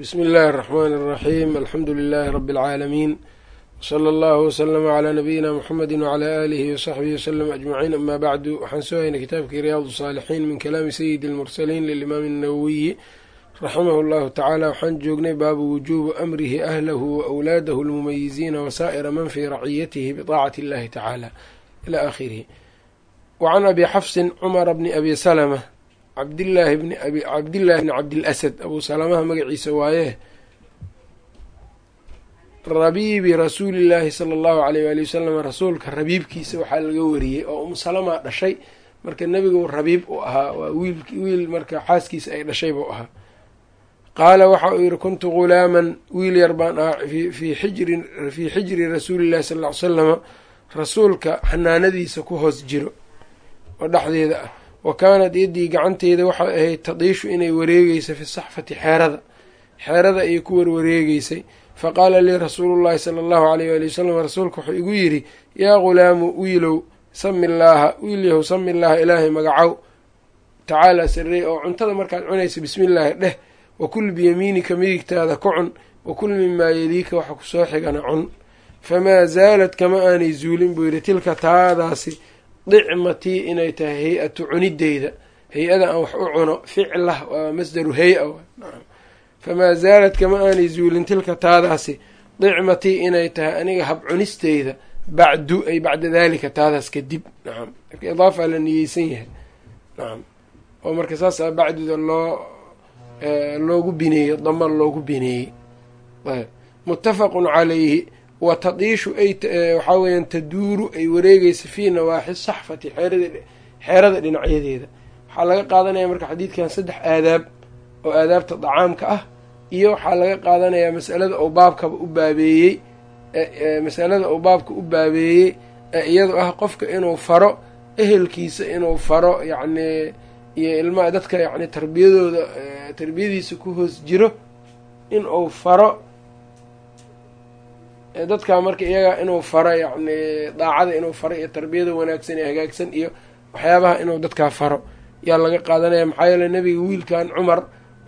bsmi اllahi الرحmn الرaxيm alxamdu لilh rb العaalamiin wslى اllah wslm عlى nabiyina mxamedi wعlى alihi وsaxbihi wslm aجmaciin ama bacdu waxaan soo haynay kitaabkii ryaad الصاalixiin min kalaami sayidi اlmursaliin lilimaam الnawowiyi raximah اllahu tacala waxaan joognay baabu wujubi amrihi ahlahu waأwlaadahu اlmumayiziina wasaa'ira man fii raciyatihi bطaacati اllahi tacala ilى akhirihi wacan abi xafsin cumara bni abi slmة cabdillaahi bni abi cabdillaahi bni cabdilasad abuu salamaha magaciisa waaye rabiibi rasuulillaahi sala allahu aleyh waali wasalam rasuulka rabiibkiisa waxaa laga wariyey oo umu salama dhashay. Marka nebigu rabiib u ahaa waa wiil wiil marka xaaskiisa ay dhashay buu ahaa. Qaala waxa uu yihi kuntu ghulaaman wiil yar baan ahaa fii xijri fii xijri rasuulillahi sal ll ly salama rasuulka xanaanadiisa ku hoos jiro oo dhexdeeda ah wa kaanad yaddii gacanteeda waxay ahayd tadiishu inay wareegeysa fi saxfati xeerada xeerada ayay ku warwareegeysay fa qaala lii rasuulullahi sala allahu aleyh waali wasalam rasuulka wuxuu igu yidhi yaa ghulaamu wiilow sami llaaha wiil sami llaaha ilaahay magacow tacaala sarey oo cuntada markaad cunaysa bismillaahi dheh wa kul biyamiinika midigtaada ku cun wa kul mimaa yeliika waxa ku soo xigana cun famaa zaalad kama aanay zuulin buu yidhi tilka taadaasi dicmatii inay tahay hay'atu cunideyda. Hay'ada aan wax u cuno ficlah waa masdaru hay'a famaa zaalad kama aanay zuulin tilka taadaasi. Dicmatii inay tahay aniga hab cunisteyda bacdu ay bacda daalika taadaas kadib. Nacam marka idaafa la niyeysan yahay. Nacam oo marka saasa bacduda loo loogu bineeyey dama loogu bineeyey ayb. Muttafaqun calayhi wa tadiishu ay waxaa weeyaan taduuru ay wareegeysa fii nawaaxi saxfati xeerada dhinacyadeeda. Waxaa laga qaadanaya marka xadiidkan saddex aadaab oo aadaabta dacaamka ah iyo waxaa laga qaadanayaa masalada uu baabkaba u baabeeyey masalada uu baabka u baabeeyey ee iyadu ah qofka inuu faro ehelkiisa inuu faro yacni iyo ilmaha dadka yacni tarbiyadooda tarbiyadiisa ku hoos jiro in uu faro dadka marka iyaga inuu faro yacni daacada inuu faro iyo tarbiyada wanaagsan ee hagaagsan iyo waxyaabaha inuu dadkaa faro yaa laga qaadanaya. Maxaa yeele nebiga wiilkan cumar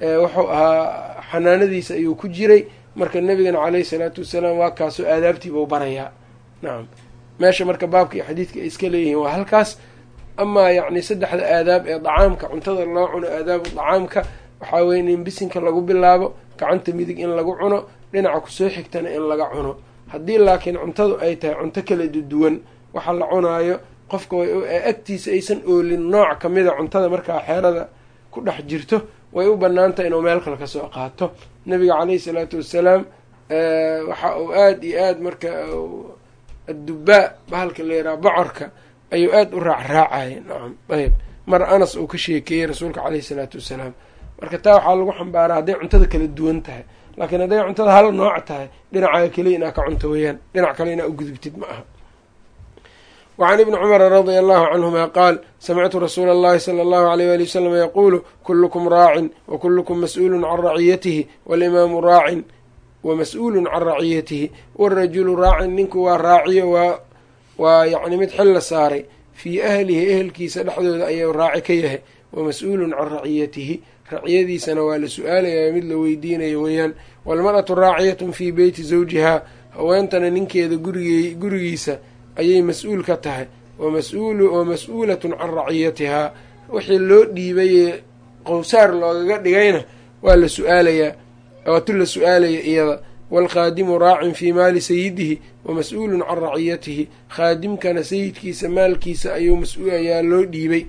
wuxuu ahaa xanaanadiisa ayuu ku jiray. Marka nebigana caleyhi salaatu wasalaam waa kaasoo aadaabtiibau barayaa. Nacam meesha marka baabka iyo xadiidka ay iska leeyihiin waa halkaas. Amaa yacni saddexda aadaab ee dacaamka cuntada loo cuno aadaabu dacaamka waxaa weya in bisinka lagu bilaabo gacanta midig in lagu cuno dhinaca ku soo xigtana in laga cuno haddii laakiin cuntadu ay tahay cunto kala duwan waxa la cunaayo qofka agtiisa aysan oolin nooc kamida cuntada markaa xeerada ku dhex jirto way u banaantahay inuu meel kale ka soo qaato. Nabiga caleyhi salaatu wassalaam waxa uu aada iyo aada marka addubaa bahalka la yaraha bocorka ayuu aada u raacraacaya nacam ayb mar anas uu ka sheekeeyey rasuulka caleyhi salaatu wassalaam marka taa waxaa lagu xambaaraa hadday cuntada kala duwan tahay laakiin hadday cuntada hal nooc tahay dhinacaaga keliya inaa ka cunto weyaan dhinac kale inaa u gudubtid ma aha. wacan ibni cumara radia allahu canhuma qaal samictu rasuula allahi sala allahu aleyh wali wasalam yaquulu kulukum raacin wa kulukum mas'uulun can raciyatihi walimaamu raacin wa mas'uulun can raciyatihi warajulu raacin ninku waa raaciyo waa waa yacni mid xil la saaray fii ahlihi ehelkiisa dhexdooda ayuu raaci ka yahay wa mas'uulun can raciyatihi raciyadiisana waa la su'aalayaa mid la weydiinayo weeyaan. Walmar'atu raaciyatun fii beyti zawjihaa haweentana ninkeeda gurige gurigiisa ayay mas'uul ka tahay. Wa mas'uulatun can raciyatihaa wixii loo dhiibayee qowsaar loogaga dhigayna waa la su'aalayaa waatu la su'aalaya iyada. Waalkhaadimu raacin fii maali sayidihi wa mas'uulun can raciyatihi khaadimkana sayidkiisa maalkiisa ayuu mas'ayaa loo dhiibay.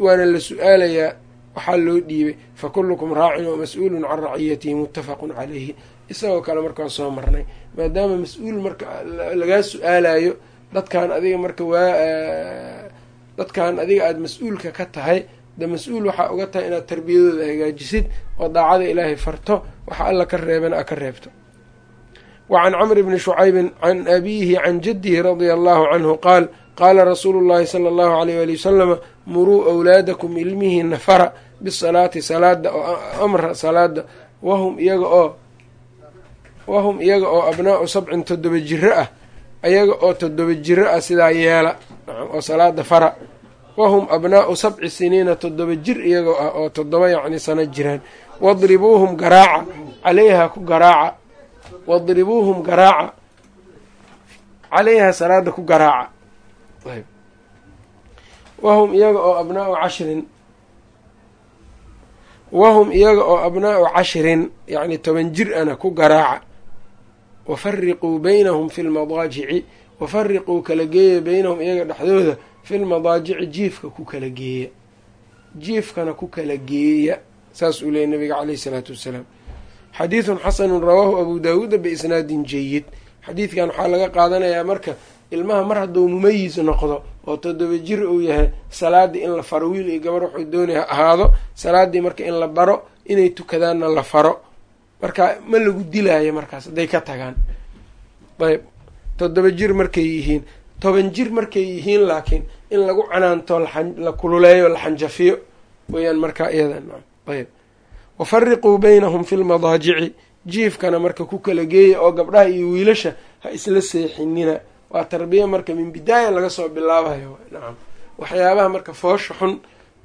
Waana la su'aalayaa waxaa loo dhiibay fa kullukum raacin wa mas'uulun can raciyatihi muttafaqun calayhi. Isagoo kale markaan soo marnay maadaama mas'uul marka lagaa su'aalayo dadkan adiga marka waa dadkan adiga aada mas'uulka ka tahay de mas'uul waxaa uga tahay inaad tarbiyadooda hagaajisid oo daacada ilaahay farto waxa alla ka reebana a ka reebto. Wa can camri bni shucaybin can abiihi can jaddihi radia allahu canhu qaal qaala rasuulu llahi sala allahu aleyh ali wasalama muruu awlaadakum ilmihiina fara bisalaati salaada oo amra salaada wahum iyaga oo wahum iyaga oo abnaau sabcin toddoba jiro ah ayaga oo toddoba jiro ah sidaa yeela oo salaada fara. Wahum abnaau sabci siniina toddoba jir iyagoo ah oo toddoba yacni sano jiraan. Wadribuuhum garaaca calayhaa ku garaaca. Wadribuuhum garaaca calayhaa salaada ku garaaca. Wahum iyaga oo abnaau cashrin wahum iyaga oo abnaa'u cashrin yacni toban jir ana ku garaaca wafariquu beynahum fi lmadaajici wafariquu kala geeya beynahum iyaga dhexdooda fi lmadaajici jiifka ku kala geeya jiifkana ku kala geeya saas uu leeyay nabiga caleyhi salaatu wassalaam xadiidun xasanun rawaahu abu daawuuda biisnaadin jayid xadiidkan waxaa laga qaadanayaa marka ilmaha mar hadduu mumayis noqdo oo toddoba jir uu yahay salaadii in la faro wiil iyo gabar wuxuu doonaya ahaado salaadii marka in la baro inay tukadaanna la faro. Marka ma lagu dilaayo markaas hadday ka tagaan. Ayb toddoba jir markay yihiin toban jir markay yihiin laakiin in lagu canaanto la kululeeyo la xanjafiyo weyaan markaa iyada ayb wafariquu beynahum fi lmadaajici jiifkana marka ku kala geeya oo gabdhaha iyo wiilasha ha isla seexinina waa tarbiya marka min bidaaya laga soo bilaabayo. Nacam waxyaabaha marka foosha xun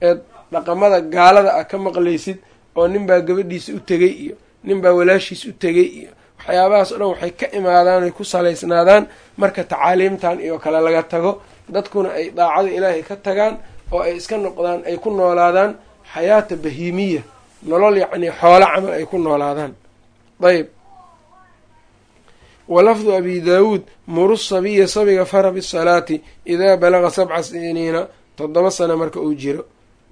ee dhaqamada gaalada ah ka maqlaysid oo ninbaa gabadhiisa u tegay iyo ninbaa walaashiis u tegay iyo waxyaabahaas o dhan waxay ka imaadaan ay ku salaysnaadaan marka tacaaliimtan iyo kale laga tago. Dadkuna ay daacada ilaahay ka tagaan oo ay iska noqdaan ay ku noolaadaan xayaata bahiimiya nolol yacni xoolo camal ay ku noolaadaan. Ayb walafdu abi daawuud muru sabiya sabiga fara bisalaati idaa balaga sabca siniina toddoba sano marka uu jiro.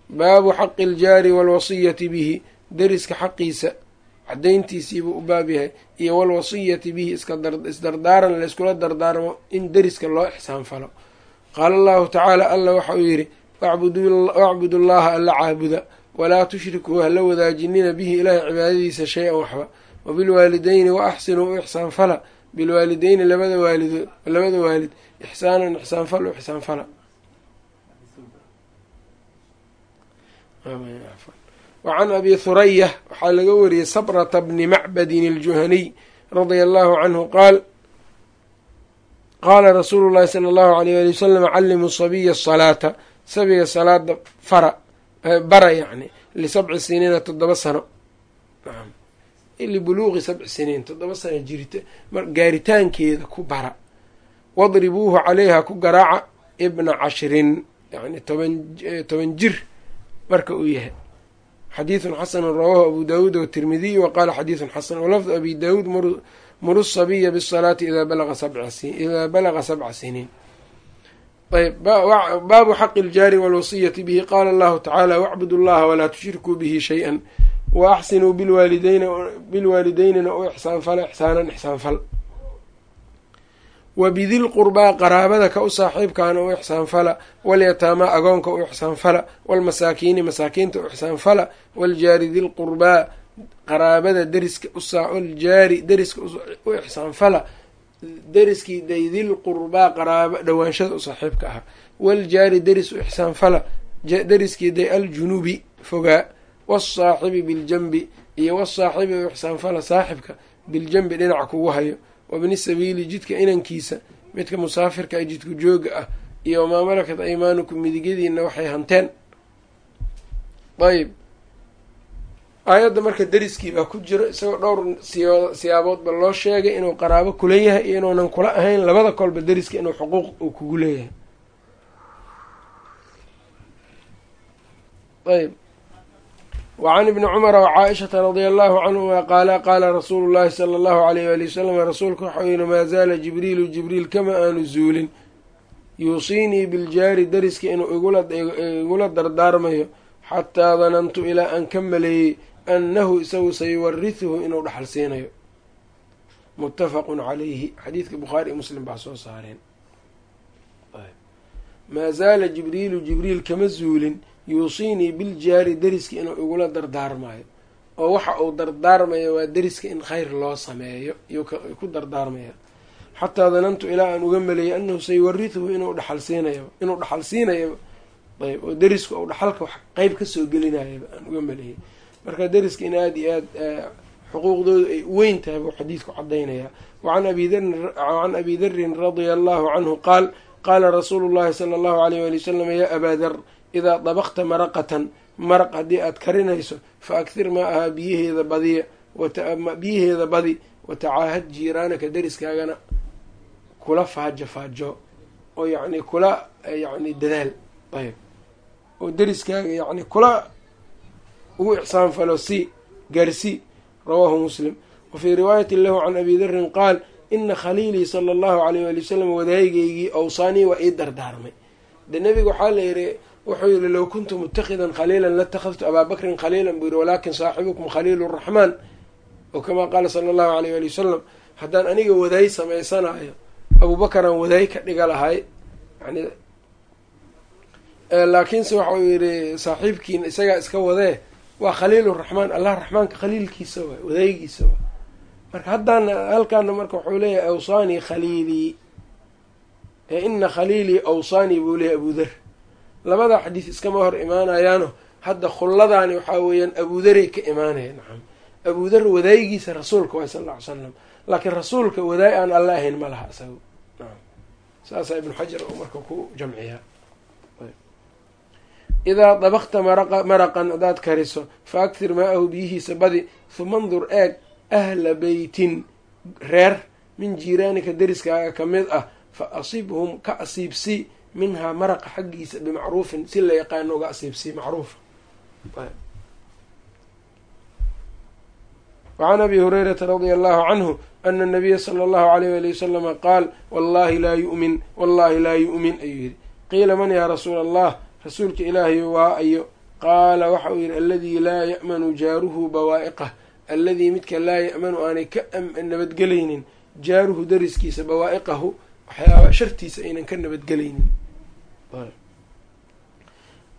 Baabu xaqi iljaari waalwasiyati bihi deriska xaqiisa cadayntiisiibuu u baab yahay iyo walwasiyati bihi isdardaaran layskula dardaarmo in deriska loo ixsaan falo. Qaala allahu tacaala alla waxa uu yidhi wacbudu llaha alla caabuda walaa tushrikuu hala wadaajinina bihi ilaahay cibaadadiisa shay-an waxba wabilwaalideyni wa axsinuu u ixsaan fala bilwaalideyni labada waalido labada waalid ixsaanan ixsaan fal u ixsaan fala wacan abi huraya waxaa laga wariyey sabrata bni macbadin aljuhaniy radia allahu canhu qaal qaala rasuulu llahi sala allahu alayh ali wasalam callimuu sabiya asalaata sabiga salaada fara bara yacni lisabci siniina toddoba sano libuluuqi sabci siniin toddoba sano jirita gaaritaankeeda ku bara. Wadribuuhu caleyha ku garaaca ibna cashrin yani toban toban jir marka uu yahay. Xadiidun xasanu rawaahu abu daawuud watirmidiy wa qaala xadiidun xasan walafdu abi daawuud muru sabiya bisalaati idaa balaga sabca siniin. Ayb baabu xaqi iljaari walwasiyati bihi. Qaala allahu tacaala wacbudu llaha walaa tushrikuu bihi shay-an wa axsinuu bilwaalideynina u ixsaan fala ixsaanan ixsaan fal wa bidil qurbaa qaraabada ka u saaxiibkaana u ixsaan fala walyataamaa agoonka u ixsaan fala walmasaakiini masaakiinta u ixsaan fala waljaari dilqurbaa qaraabada deriska uljaari deriska u ixsaan fala deriskii day dilqurbaa qaraaba dhowaanshada u saaxiibka ahaa waljaari deris u ixsaan fala deriskii day aljunubi fogaa wasaaxibi biljanbi iyo wasaaxibi u ixsaan fala saaxibka biljanbi dhinaca kugu hayo wabni sabiili jidka inankiisa midka musaafirka ee jidku jooga ah iyo wamaa malakat aymaanukum midigyadiina waxay hanteen ayb aayadda marka deriskii baa ku jiro isagoo dhowr siyaaboodba loo sheegay inuu qaraabo kula yahay iyo inuunan kula ahayn labada kolba deriska inuu xuquuq uu kugu leeyahay ayb wacan ibni cumara wacaaishata radia allahu canhuma qaala qaala rasuulu llahi sala allahu alayh waali wasalam rasuulku waxau yihi maa zaala jibriilu jibriil kama aanu zuulin yuusiinii biljaari deriska inuu igula dardaarmayo xataa danantu ilaa aan ka maleeyey annahu isagu sayuwarihuhu inuu dhaxal siinayo muttafaqun calayhi xadiidka bukhaari iyo muslim baa soo saareen maa zaala jibriilu jibriil kama zuulin yuusiinii biljaari deriska inuu igula dardaarmayo oo waxa uu dardaarmayo waa deriska in khayr loo sameeyo iyuu ku dardaarmaya. Xataa danantu ilaa aan uga maleeyay annahu sayuwarihuhu inuu dhaxal inuu dhaxal siinayaba ayb oo derisku ou dhaxalka wax qeyb ka soo gelinayaba aan uga maleeyay marka deriska in aada iyo aada xuquuqdoodu ay weyn tahay buu xadiidku cadaynayaa wacan abican abi darin radia allahu canhu qaal qaala rasuulu llahi sala allahu alayh wali wasalam yaa abaa dar idaa dabaqta maraqatan maraq haddii aad karinayso fa akthir maa ahaa biyaheeda badiya biyaheeda badi watacaahad jiiraanaka deriskaagana kula faajo faajo oo yacni kula yacni dadaal ayb oo deriskaaga yacni kula ugu ixsaan falo si gaarsi rawaahu muslim wa fii riwaayati lahu can abi darin qaal ina khaliilii sala allahu alayh waali wasalam wadaayigeygii awsaanii waa ii dardaarmay. De nebiga waxaa la yihi wuxuu yihi low kuntu mutakhidan khaliilan latakhadtu abaa bakrin khaliilan buu yihi walaakin saaxibukum khaliilu raxmaan. Oo kamaa qaala sala allahu alayh waali wasalam haddaan aniga wadaay samaysanaayo abuubakaraan wadaay ka dhiga lahay. Yani laakiinse waxau yihi saaxiibkiina isagaa iska wadee waa khaliilu raxmaan allah raxmaanka khaliilkiisa waay wadaayigiisa waay marka haddaana halkaana marka wuxuu leeyahay awsaanii khaliilii ina khaliilii awsaanii buu leeyahy abudar labada xadiis iskama hor imaanayaano. Hadda khulladaani waxaa weeyaan abudaray ka imaanaya nacam abudar wadaayigiisa rasuulka waay sal alla ly salam laakiin rasuulka wadaay aan alla ahayn ma laha isaga nacam saasaa ibnu xajar oo marka ku jamciyaa. Idaa dabakta maraqa maraqan haddaad kariso fa aktir maa-ahu biyihiisa badi huma ndur eeg ahla beytin reer min jiiraanika deriskaaga ka mid ah fa asibhum ka asiibsi minhaa maraqa xaggiisa bimacruufin si la yaqaano uga asiibsi macruufa wacan abi hurayrata radia allahu canhu ana nabiya sala allahu alayh ali wasalama qaal wallahi laa yu'min wallahi laa yu'min ayuu yihi qiila man yaa rasuula allah rasuulka ilaahay waa ayo. Qaala waxa uu yihi aladii laa ya'manu jaaruhu bawaa'iqah alladii midka laa ya'manu aanay ka nabadgelaynin jaaruhu dariskiisa bawaa'iqahu waxyaaba shartiisa aynan ka nabadgelaynin.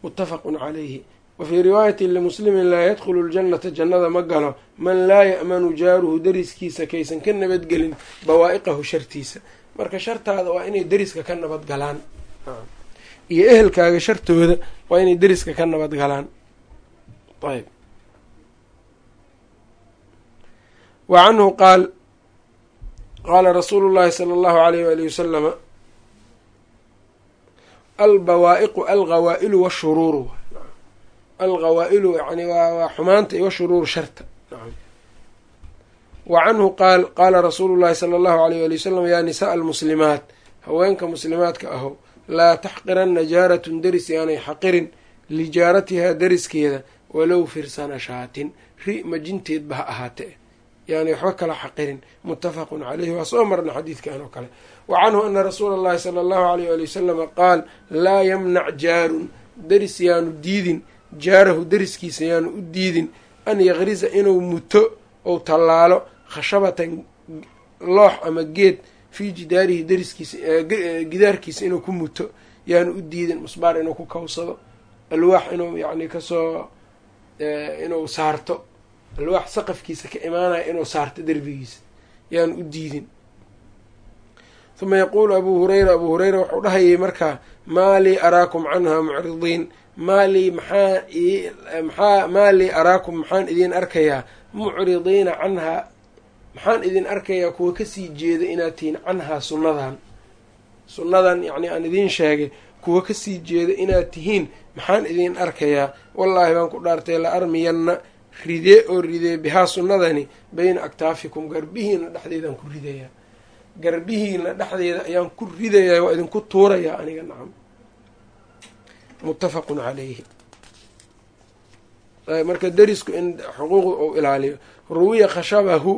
Muttafaqun calayhi. Wa fii riwaayati limuslimin laa yadkhulu ljannata jannada ma galo. Man laa ya'manu jaaruhu dariskiisa kaysan ka nabadgelin bawaa'iqahu shartiisa. Marka shartaada waa inay deriska ka nabad galaan iyo ehelkaaga shartooda waa inay deriska ka nabad galaan ayb wa canhu qaal qaala rasuulu llahi sala allahu alayh waali wasalama albawaa'iqu alghawaa'ilu washuruuru alghawaa'ilu yani waa xumaanta iyo washuruuru sharta. Wa canhu qaal qaala rasuulu llahi sala allahu alayh waali wasalam yaa nisaaa almuslimaat haweenka muslimaadka ahow laa taxqiranna jaaratun deris yaanay xaqirin lijaaratihaa deriskeeda walow firsana shaatin ri majinteedba ha ahaatee yaanay waxba kala xaqirin. Muttafaqun caleyhi waa soo marna xadiidkan oo kale. Wa canhu ana rasuula allahi sala allahu alayh ali wasalama qaal laa yamnac jaarun. Deris yaanu diidin. Jaarahu deriskiisa yaanu u diidin. An yaqrisa inuu muto ou tallaalo khashabatan loox ama geed fii jidaarihi deriskiisa gidaarkiisa inuu ku muto yaanu u diidin. Musbaar inuu ku kawsado. Alwaax inuu yacni ka soo inuu saarto alwaax saqafkiisa ka imaanaya inuu saarto derbigiisa yaanu u diidin. Huma yaquulu abuu hureyra abuu hureyra wuxuu dhahayay markaa maa lii araakum canha mucridiin maalii maxaa maxaa maa lii araakum maxaan idiin arkayaa mucridiina canhaa maxaan idin arkayaa kuwa ka sii jeeda inaad tihiin canhaa sunnadan. Sunnadan yacni aan idiin sheegay kuwa ka sii jeeda inaad tihiin maxaan idiin arkayaa. Wallaahi baan ku dhaartay la armiyanna ridee oo ridee bihaa sunnadani beyna aktaafikum garbihiina dhexdeedaan ku ridayaa. Garbihiina dhexdeeda ayaan ku ridayaa waa idinku tuurayaa aniga nacam. Muttafaqun calayhi. Marka derisku in xuquuqda uu ilaaliyo ruwiya khashabahu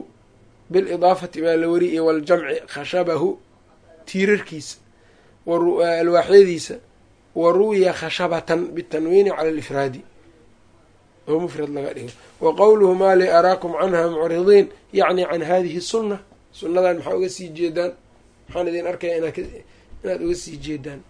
bilidaafati baa la wariyay waljamci khashabahu tiirarkiisa alwaaxyadiisa wa ruwiya khashabatan bitanwiini cala alifraadi oo mufrad laga dhigo. Wa qowluhu maa li araakum canha mucridiin yacni can hadihi sunna. Sunnadan maxaa uga sii jeedaan? Maxaan idin arkaya inaad uga sii jeedaan?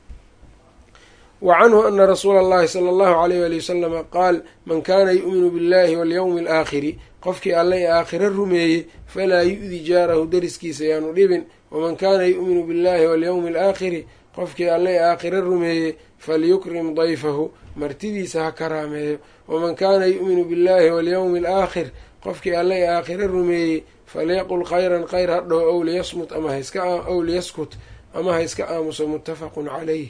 Wa canhu ana rasuula allahi sala allahu alayh wali wasalama qaal man kaana yu'minu billahi walyowmi alaakhiri qofkii alla ee aakhiro rumeeyey falaa yu-di jaarahu deriskiisa yaanu dhibin. Waman kaana yu'minu billahi walyowmi alaakhiri qofkii alla ee aakhiro rumeeyey falyukrim dayfahu martidiisa ha karaameeyo waman kaana yu'minu billahi walyowmi alaakhir qofkii alla ee aakhiro rumeeyey falyaqul khayran khayr ha dhow ow liyasmut ama haiska ow liyaskut ama ha iska aamuso muttafaqun calayh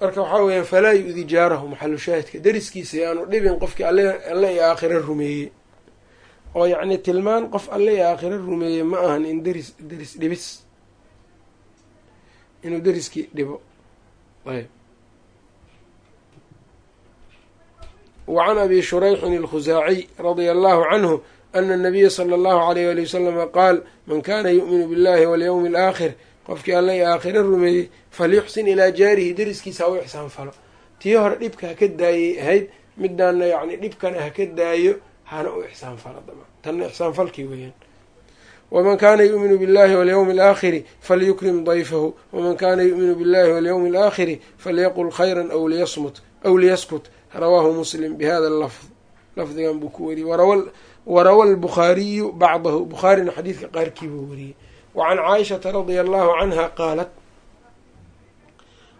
marka waxaa weeyaan falaa yu-di jaarahu maxalu shaahidka deriskiisa yaanu dhibin qofkii alle iyo aakhiro rumeeyey. Oo yacni tilmaan qof alle iyo aakhiro rumeeyey ma ahan in deris deris dhibis inuu deriskii dhibo ayb wacan abi shurayxin alkhusaaciy radia allahu canhu ana anabiya sala allahu alayh ali wasalama qaal man kana yu'minu billahi walyowmi alaakhir qofkii alle iyo aakhiro rumeeyey falyuxsin ilaa jaarihi deriskiisa ha u ixsaan falo tii hore dhibka ha ka daayay ahayd midaana yacni dhibkana ha ka daayo hana u ixsaan falo dama tanna ixsaan falkii weeyaan waman kana yu'minu billahi walyowmi alaakhiri falyukrim dayfahu waman kana yu'minu billahi walyowmi alaakhiri falyaqul khayran aw liyasmut aw liyaskut rawaahu muslim bihada lafd lafdigan buu ku wariyey warawa albukhaariyu bacdahu bukhaarina xadiidka qaarkii buu wariyey wacan caaishata radia allahu canha qaalat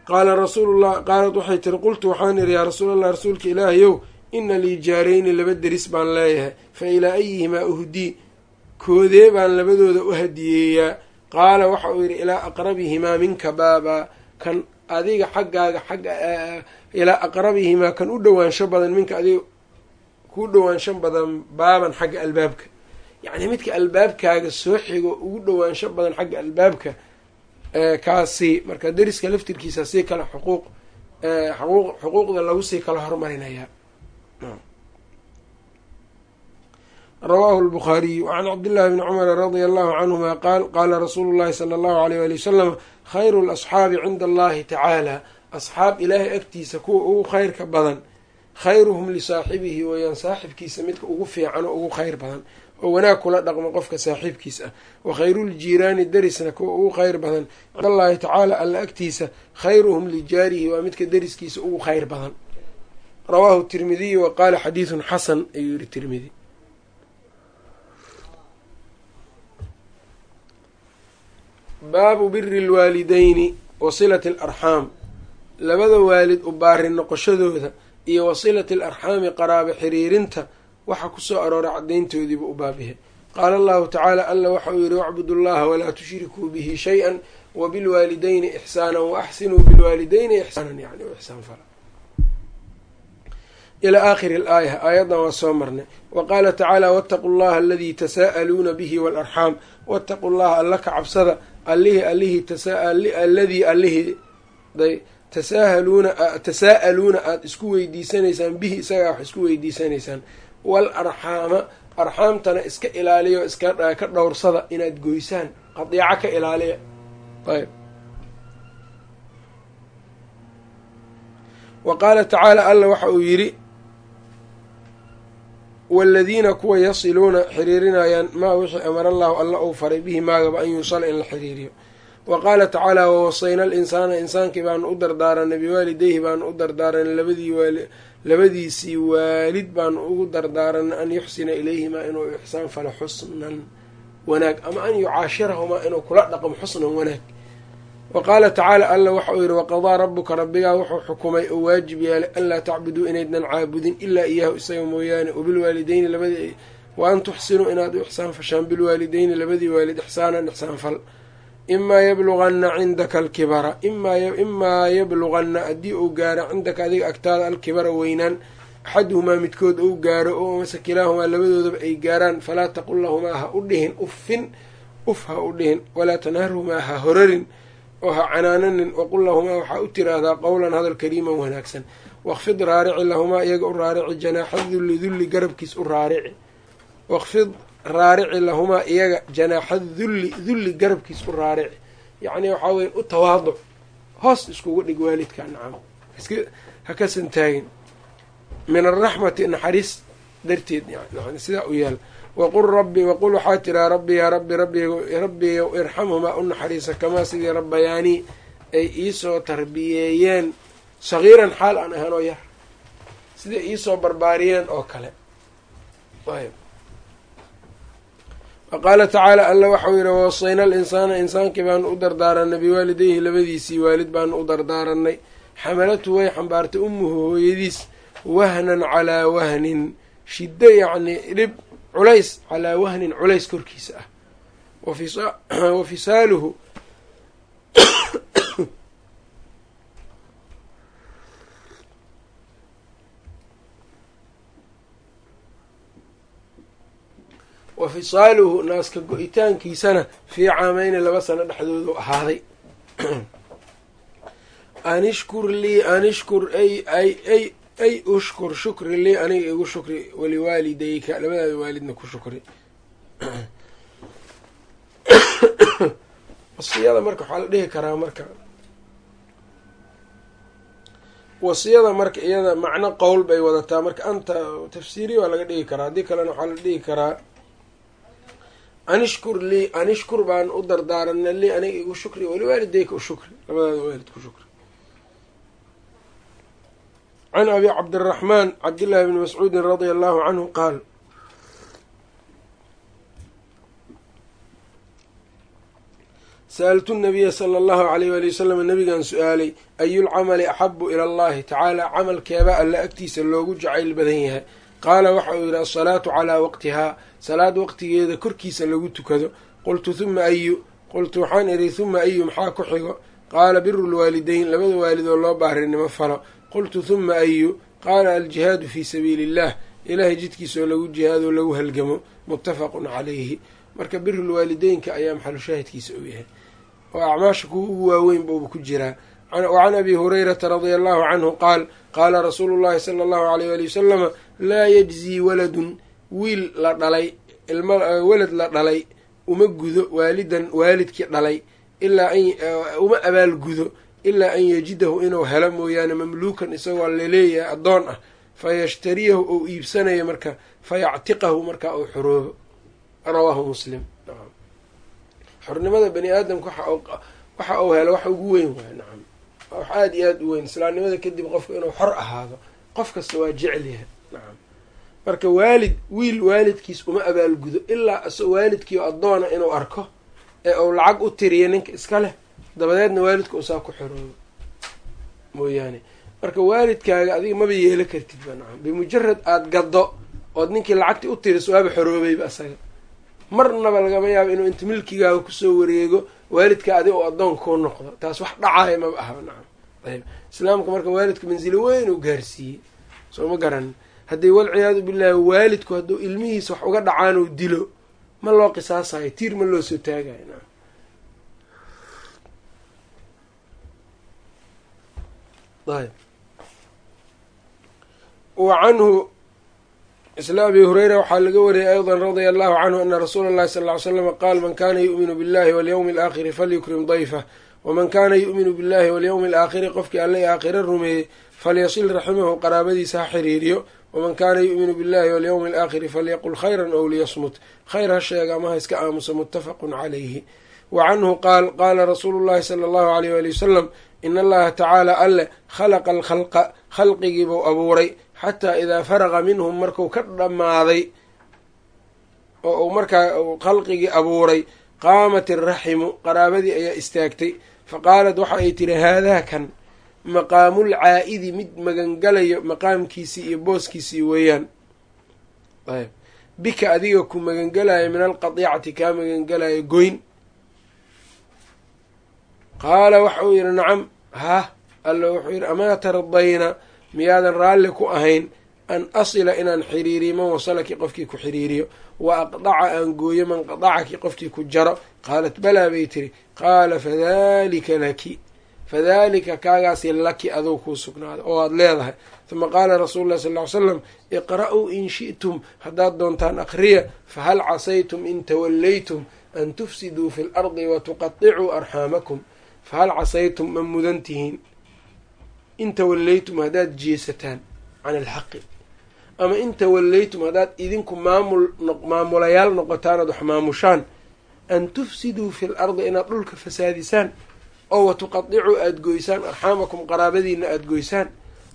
qaala rasuulullah qaalat waxay tiri qultu waxaan idhi yaa rasuulallah rasuulka ilaahayow ina lii jaarayni laba deris baan leeyahay fa ilaa ayihimaa uhdii koodee baan labadooda u hadiyeeyaa qaala waxa uu yidhi ilaa aqrabihimaa minka baabaa kan adiga xaggaaga xagga ilaa aqrabihimaa kan u dhowaansho badan minka adiga ku dhowaansho badan baaban xagga albaabka. Yacni midka albaabkaaga soo xigo ugu dhowaansho badan xagga albaabka kaasi marka deriska laftirkiisa sii kale xuquuq xuquuq xuquuqda lagu sii kala hormarinayaa rawaahu lbukhaariyu wacan cabdillahi bni cumara radia allahu canhuma qaal qaala rasuulu llahi sala allahu alayh ali wasalam khayru lasxaabi cinda allahi tacaala asxaab ilaahay agtiisa kuwa ugu khayrka badan khayruhum lisaaxibihi weeyaan saaxibkiisa midka ugu fiican oo ugu khayr badan oo wanaag kula dhaqmo qofka saaxiibkiis ah wa khayruuljiiraani derisna kuwa ugu khayr badan cinda allahi tacaala alla agtiisa khayruhum lijaarihi waa midka deriskiisa ugu khayr badan rawaahu tirmidiyu wa qaala xadiidun xasan ayuu baabu biri lwaalideyni wa silati alarxaam. Labada waalid u baari noqoshadooda iyo wa silati alarxaami qaraabo xiriirinta waxa ku soo arooray caddayntoodiiba u baabihe qaala allahu tacaala alla waxa uu yihi wacbudu llaha walaa tushrikuu bihi shay-an wabilwaalideyni ixsaanan waaxsinuu bilwaalideyni ixsaanan yani ixsaan fala. Ilaa aakhiri alaaya aayaddan waa soo marnay. Wa qaala tacaala waataquu llaha aladii tasaa'aluuna bihi waalarxaam waataquu llaha alla ka cabsada allihii allihii alladii allihii tasaahaluuna tasaa'aluuna aada isku weydiisanaysaan bihi isagaa wax isku weydiisanaysaan. Wal arxaama arxaamtana iska ilaaliyo iska ka dhowrsada inaad goysaan. Qadiico ka ilaaliya. Ayb. Wa qaala tacaala alla waxa uu yidhi waaladiina kuwa yasiluuna xiriirinayaan maa wixii amara allahu alla uu faray bihi maagaba an yuusala in la xiriiriyo wa qaala tacaala wawasayna alinsaana insaankii baanu u dardaaranay biwaalideyhi baanu u dardaaranay labadii labadiisii waalid baanu ugu dardaaranay an yuxsina ilayhimaa inuu ixsaan falo xusnan wanaag ama an yucaashirahumaa inuu kula dhaqmo xusnan wanaag wa qaala tacaala alla waxa uu yidhi waqadaa rabuka rabbigaa wuxuu xukumay oo waajib yeelay anlaa tacbuduu inaydnan caabudin ilaa iyaahu isaga mooyaane wabilwaalideyni labadii wa tuxsinuu inaad u ixsaan fashaan bilwaalideyni labadii waalid ixsaanan ixsaan fal imaa yabluganna cindaka alkibara imaa yabluganna haddii uu gaaro cindaka adiga agtaada alkibara weynaan axaduhumaa midkood ou gaaro oo mase kilaahumaa labadoodaba ay gaaraan falaa taqul lahumaa ha u dhihin uffin uf ha u dhihin walaa tanharhumaa ha horarin oo ha canaananin waqul lahumaa waxaa u tiraahdaa qowlan hadal kariiman wanaagsan. Waqfid raarici lahumaa iyaga u raarici janaaxa dulli dulli garabkiis u raarici. Waqfid raarici lahumaa iyaga janaaxa dulli dulli garabkiis u raarici. Yacnii waxaa weya u tawaaduc. Hoos iskugu dhig waalidka nacam ha ka santaagin min araxmati naxariis darteed sidaa u yaal waqul rabbi waqul waxaa tiraa rabbi yaa rabbi rabbiyow irxamhumaa u naxariisa kamaa sidii rabbayaanii ay iisoo tarbiyeeyeen sagiiran xaal aan ahaan oo yar siday iisoo barbaariyeen oo kale wa qaala tacaala alla waxau yihi wawasayna alinsaana insaankii baanu u dardaaranay biwaalideyhi labadiisii waalid baanu u dardaaranay xamalatu way xambaartay ummuhu hooyadiis wahnan calaa wahnin shiddo yacnii dhib culays calaa wahnin culays korkiisa ah. Wa fisaaluhu wa fisaaluhu naaska go-itaankiisana fii caameyni laba sano dhexdoodu ahaaday. Anishkur lii anishkur ay ay ay ay ushkur shukri lii aniga igu shukri waliwaalidayka labadaada waalidna ku shukri wasiyada marka waxaa la dhihi karaa marka wasiyada marka iyada macno qowl bay wadataa marka anta tafsiiriya waa laga dhigi karaa haddii kalena waxaa la dhihi karaa anishkur lii anishkur baan u dardaarana lii aniga igu shukri waliwaalidayka u shukri labadaada waalid ku shukri can abi cabdiraxmaan cabdillahi bni mascuudin radia allahu canhu qaal sa'altu nabiya sala allahu alayh waali wasalam nabigan su'aalay ayulcamali axabu ila allahi tacaala camalkeeba alle agtiisa loogu jacayl badan yahay qaala waxa uu yidhi asalaatu calaa waqtihaa salaad waqtigeeda korkiisa lagu tukado qultu huma ayu qultu waxaan idhi huma ayu maxaa ku xigo qaala biru lwaalideyn labada waalidoo loo baarinimo falo qultu huma ayu qaala aljihaadu fii sabiili illah ilaahay jidkiisaoo lagu jihaadoo lagu halgamo muttafaqun calayhi. Marka birulwaalideynka ayaa maxalushaahidkiisa uu yahay. Oo acmaasha kuwa ugu waaweyn bauba ku jiraa. Wacan abi hurayrata radia allahu canhu qaal qaala rasuulu llahi sala allahu alayh ali wasalama laa yajzii waladun wiil la dhalay walad la dhalay uma gudo waalidan waalidkii dhalay ilaa uma abaalgudo ilaa an yajidahu inuu helo mooyaane mamluukan isagoo la leeyahay addoon ah fayashtariyahu ou iibsanayo marka fayactiqahu markaa uu xoroobo rawaahu muslim. Xornimada bani aadamka waxa uu helo wax ugu weyn waay nacam wax aada iyo aada u weyn. Islaamnimada kadib qofka inuu xor ahaado qof kasta waa jecelyahay nacam marka waalid wiil waalidkiis uma abaalgudo ilaa waalidkiio addoona inuu arko ee uu lacag u tiriyo ninka iska leh dabadeedna waalidka usaa ku xoroobo mooyaane. Marka waalidkaaga adiga maba yeelo kartid ba nacam. Bimujarad aada gaddo ood ninkii lacagtii u tiriso waaba xoroobayba asaga. Marnaba lagama yaabo inuu inta milkigaaga ku soo wareego waalidka adi oo addoon kuu noqdo. Taas wax dhacaaya maba ahaba nacam. Ayb islaamka marka waalidka mansilo weyn uu gaarsiiyey. Soo ma garanin haddii walciyaadu billaahi waalidku hadduu ilmihiisa wax uga dhacaan uu dilo ma loo qisaasayo tiir ma loo soo taagayo nacam wa canhu isla abi hureyra waxaa laga wariyay ayda radia allahu canhu ana rasuula llahi sal ly slama qaal man kana yu'minu billahi walyowmi alaakhiri falyukrim dayfah waman kana yu'minu billahi walyowmi alaakhiri qofkii alle aakhire rumeeyey falyasil raximahu qaraabadiisa ha xiriiriyo waman kaana yu'minu billahi walyowmi alaakhiri falyaqul khayran ow liyasmut khayr ha sheega amaha iska aamusa muttafaqun calayhi wa canhu qaal qaala rasuulu llahi sala allahu alayh wali wasalam in allaha tacaala alle khalaqa alkhalqa khalqigiibuu abuuray xataa idaa faraqa minhum marku ka dhammaaday oo uu markaa khalqigii abuuray qaamat iraximu qaraabadii ayaa istaagtay faqaalat waxa ay tiri haadaa kan maqaamul caa'idi mid magangalayo maqaamkiisii iyo booskiisii weeyaan bika adiga ku magangalayo min alqadiicati kaa magangalayo goyn qaala waxa uu yidhi nacam hah alla wuxuu yidhi amaa tardayna miyaadan raalli ku ahayn an asila inaan xiriiriyo man wasalaki qofkii ku xiriiriyo wa aqdaca aan gooyo man qadacaki qofkii ku jaro? Qaalat balaa bay tiri. Qaala fadalika laki fadalika kaagaasi laki aduu kuu sugnaada oo aada leedahay. Huma qaala rasuulu llahi sal ly slam iqra'uu in shi'tum haddaad doontaan akhriya fahal casaytum in tawallaytum an tufsiduu fi lardi watuqaطicuu arxaamakum fahal casaytum ma mudan tihiin in tawallaytum haddaad jeesataan can alxaqi ama in tawallaytum haddaad idinku maamul maamulayaal noqotaan oad wax maamushaan an tufsiduu fi lardi inaad dhulka fasaadisaan oo watuqadicuu aada goysaan arxaamakum qaraabadiina aada goysaan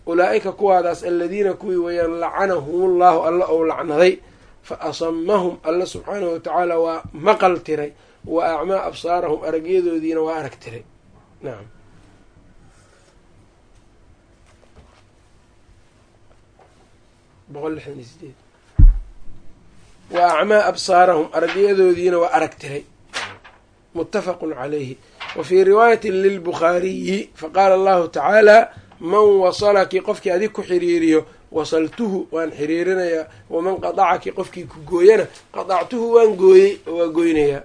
ulaa-ika kuwaadaas aladiina kuwii weeyaan lacanahumullahu alla ou lacnaday fa asamahum alla subxaanahu watacaala waa maqal tiray wa acmaa absaarahum aragyadoodiina waa arag tiray nacam boqol lixdan iyo sideed wa acmaa absaarahum aragyadoodiina waa arag tiray. Muttafaqun calayhi. Wa fii riwaayati lilbukhaariyi faqaala allahu tacaala man wasalaki qofkii adig ku xiriiriyo wasaltuhu waan xiriirinayaa waman qadacaki qofkii ku gooyana qadactuhu waan gooyey oo waa goynayaa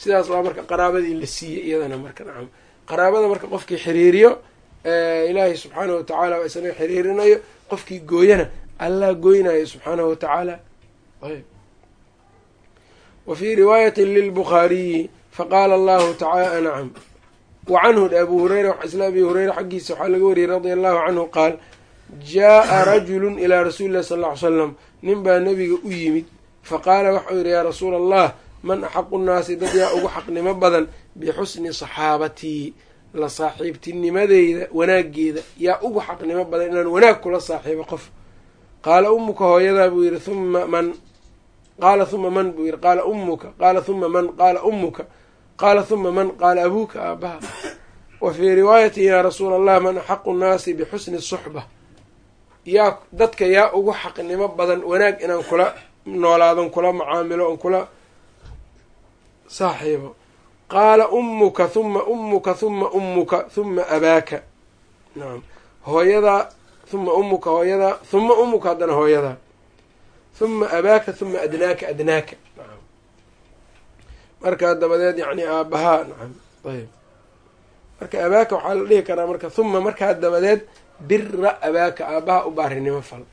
sidaas waa marka qaraabadii la siiyey iyadana marka nacam qaraabada marka qofkii xiriiriyo ilaahay subxaanahu watacaala waa isna xiriirinayo qofkii gooyana allah goynayo subxaanahu watacaala wa fii riwaayatin lilbukhaariyi faqaala allahu tacaala nacam. Wa canhu abu hureyra isla abi hureyra xaggiisa waxaa laga wariyey radia allahu canhu qaal jaa rajulu ilaa rasuuli sal ll ly slam nin baa nebiga u yimid faqaala waxau yidhi yaa rasuula allah man axaqu nnaasi dad yaa ugu xaqnimo badan bixusni saxaabatii la saaxiibtinimadeyda wanaageeda yaa ugu xaqnimo badan inaan wanaag kula saaxiibo qof qaala ummuka hooyadaa buu yidhi uma man qaala huma man buu yidhi qaala ummuka qaala huma man qaala ummuka qaala huma man qaala abuuka aabaha wa fii riwaayatin yaa rasuula allah man axaqu nnaasi bixusni suxba yaa dadka yaa ugu xaqnimo badan wanaag inaan kula noolaadon kula macaamilo on kula saaxiibo qaala ummuka huma ummuka huma ummuka huma abaaka. Nacam hooyadaa huma ummuka hooyadaa huma ummuka haddana hooyadaa huma abaaka huma adnaaka adnaaka. Nacam markaa dabadeed yacni aabahaa nacam ayb marka abaaka waxaa la dhihi karaa marka huma markaa dabadeed bira abaaka aabaha u baarinimo fal.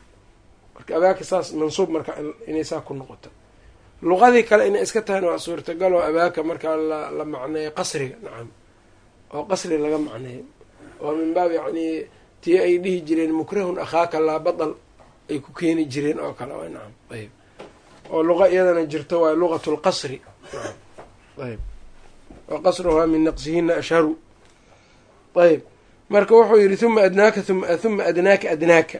Marka abaaka saas mansuub marka inay saa ku noqoto luqadii kale inay iska tahayna waa suurtagal oo abaaka markaa la macneeyo qasriga nacam. Oo qasri laga macneeyo oo min baab yacnii tii ay dhihi jireen mukrahun akhaaka laa badal ay ku keeni jireen oo kale nacam. Ayb oo luqa iyadana jirto waa luqatu lqasri nacam. Ayb wa qasruhaa min naqsihina ashharu ayb marka wuxuu yidhi huma adnaaka huma adnaaka adnaaka.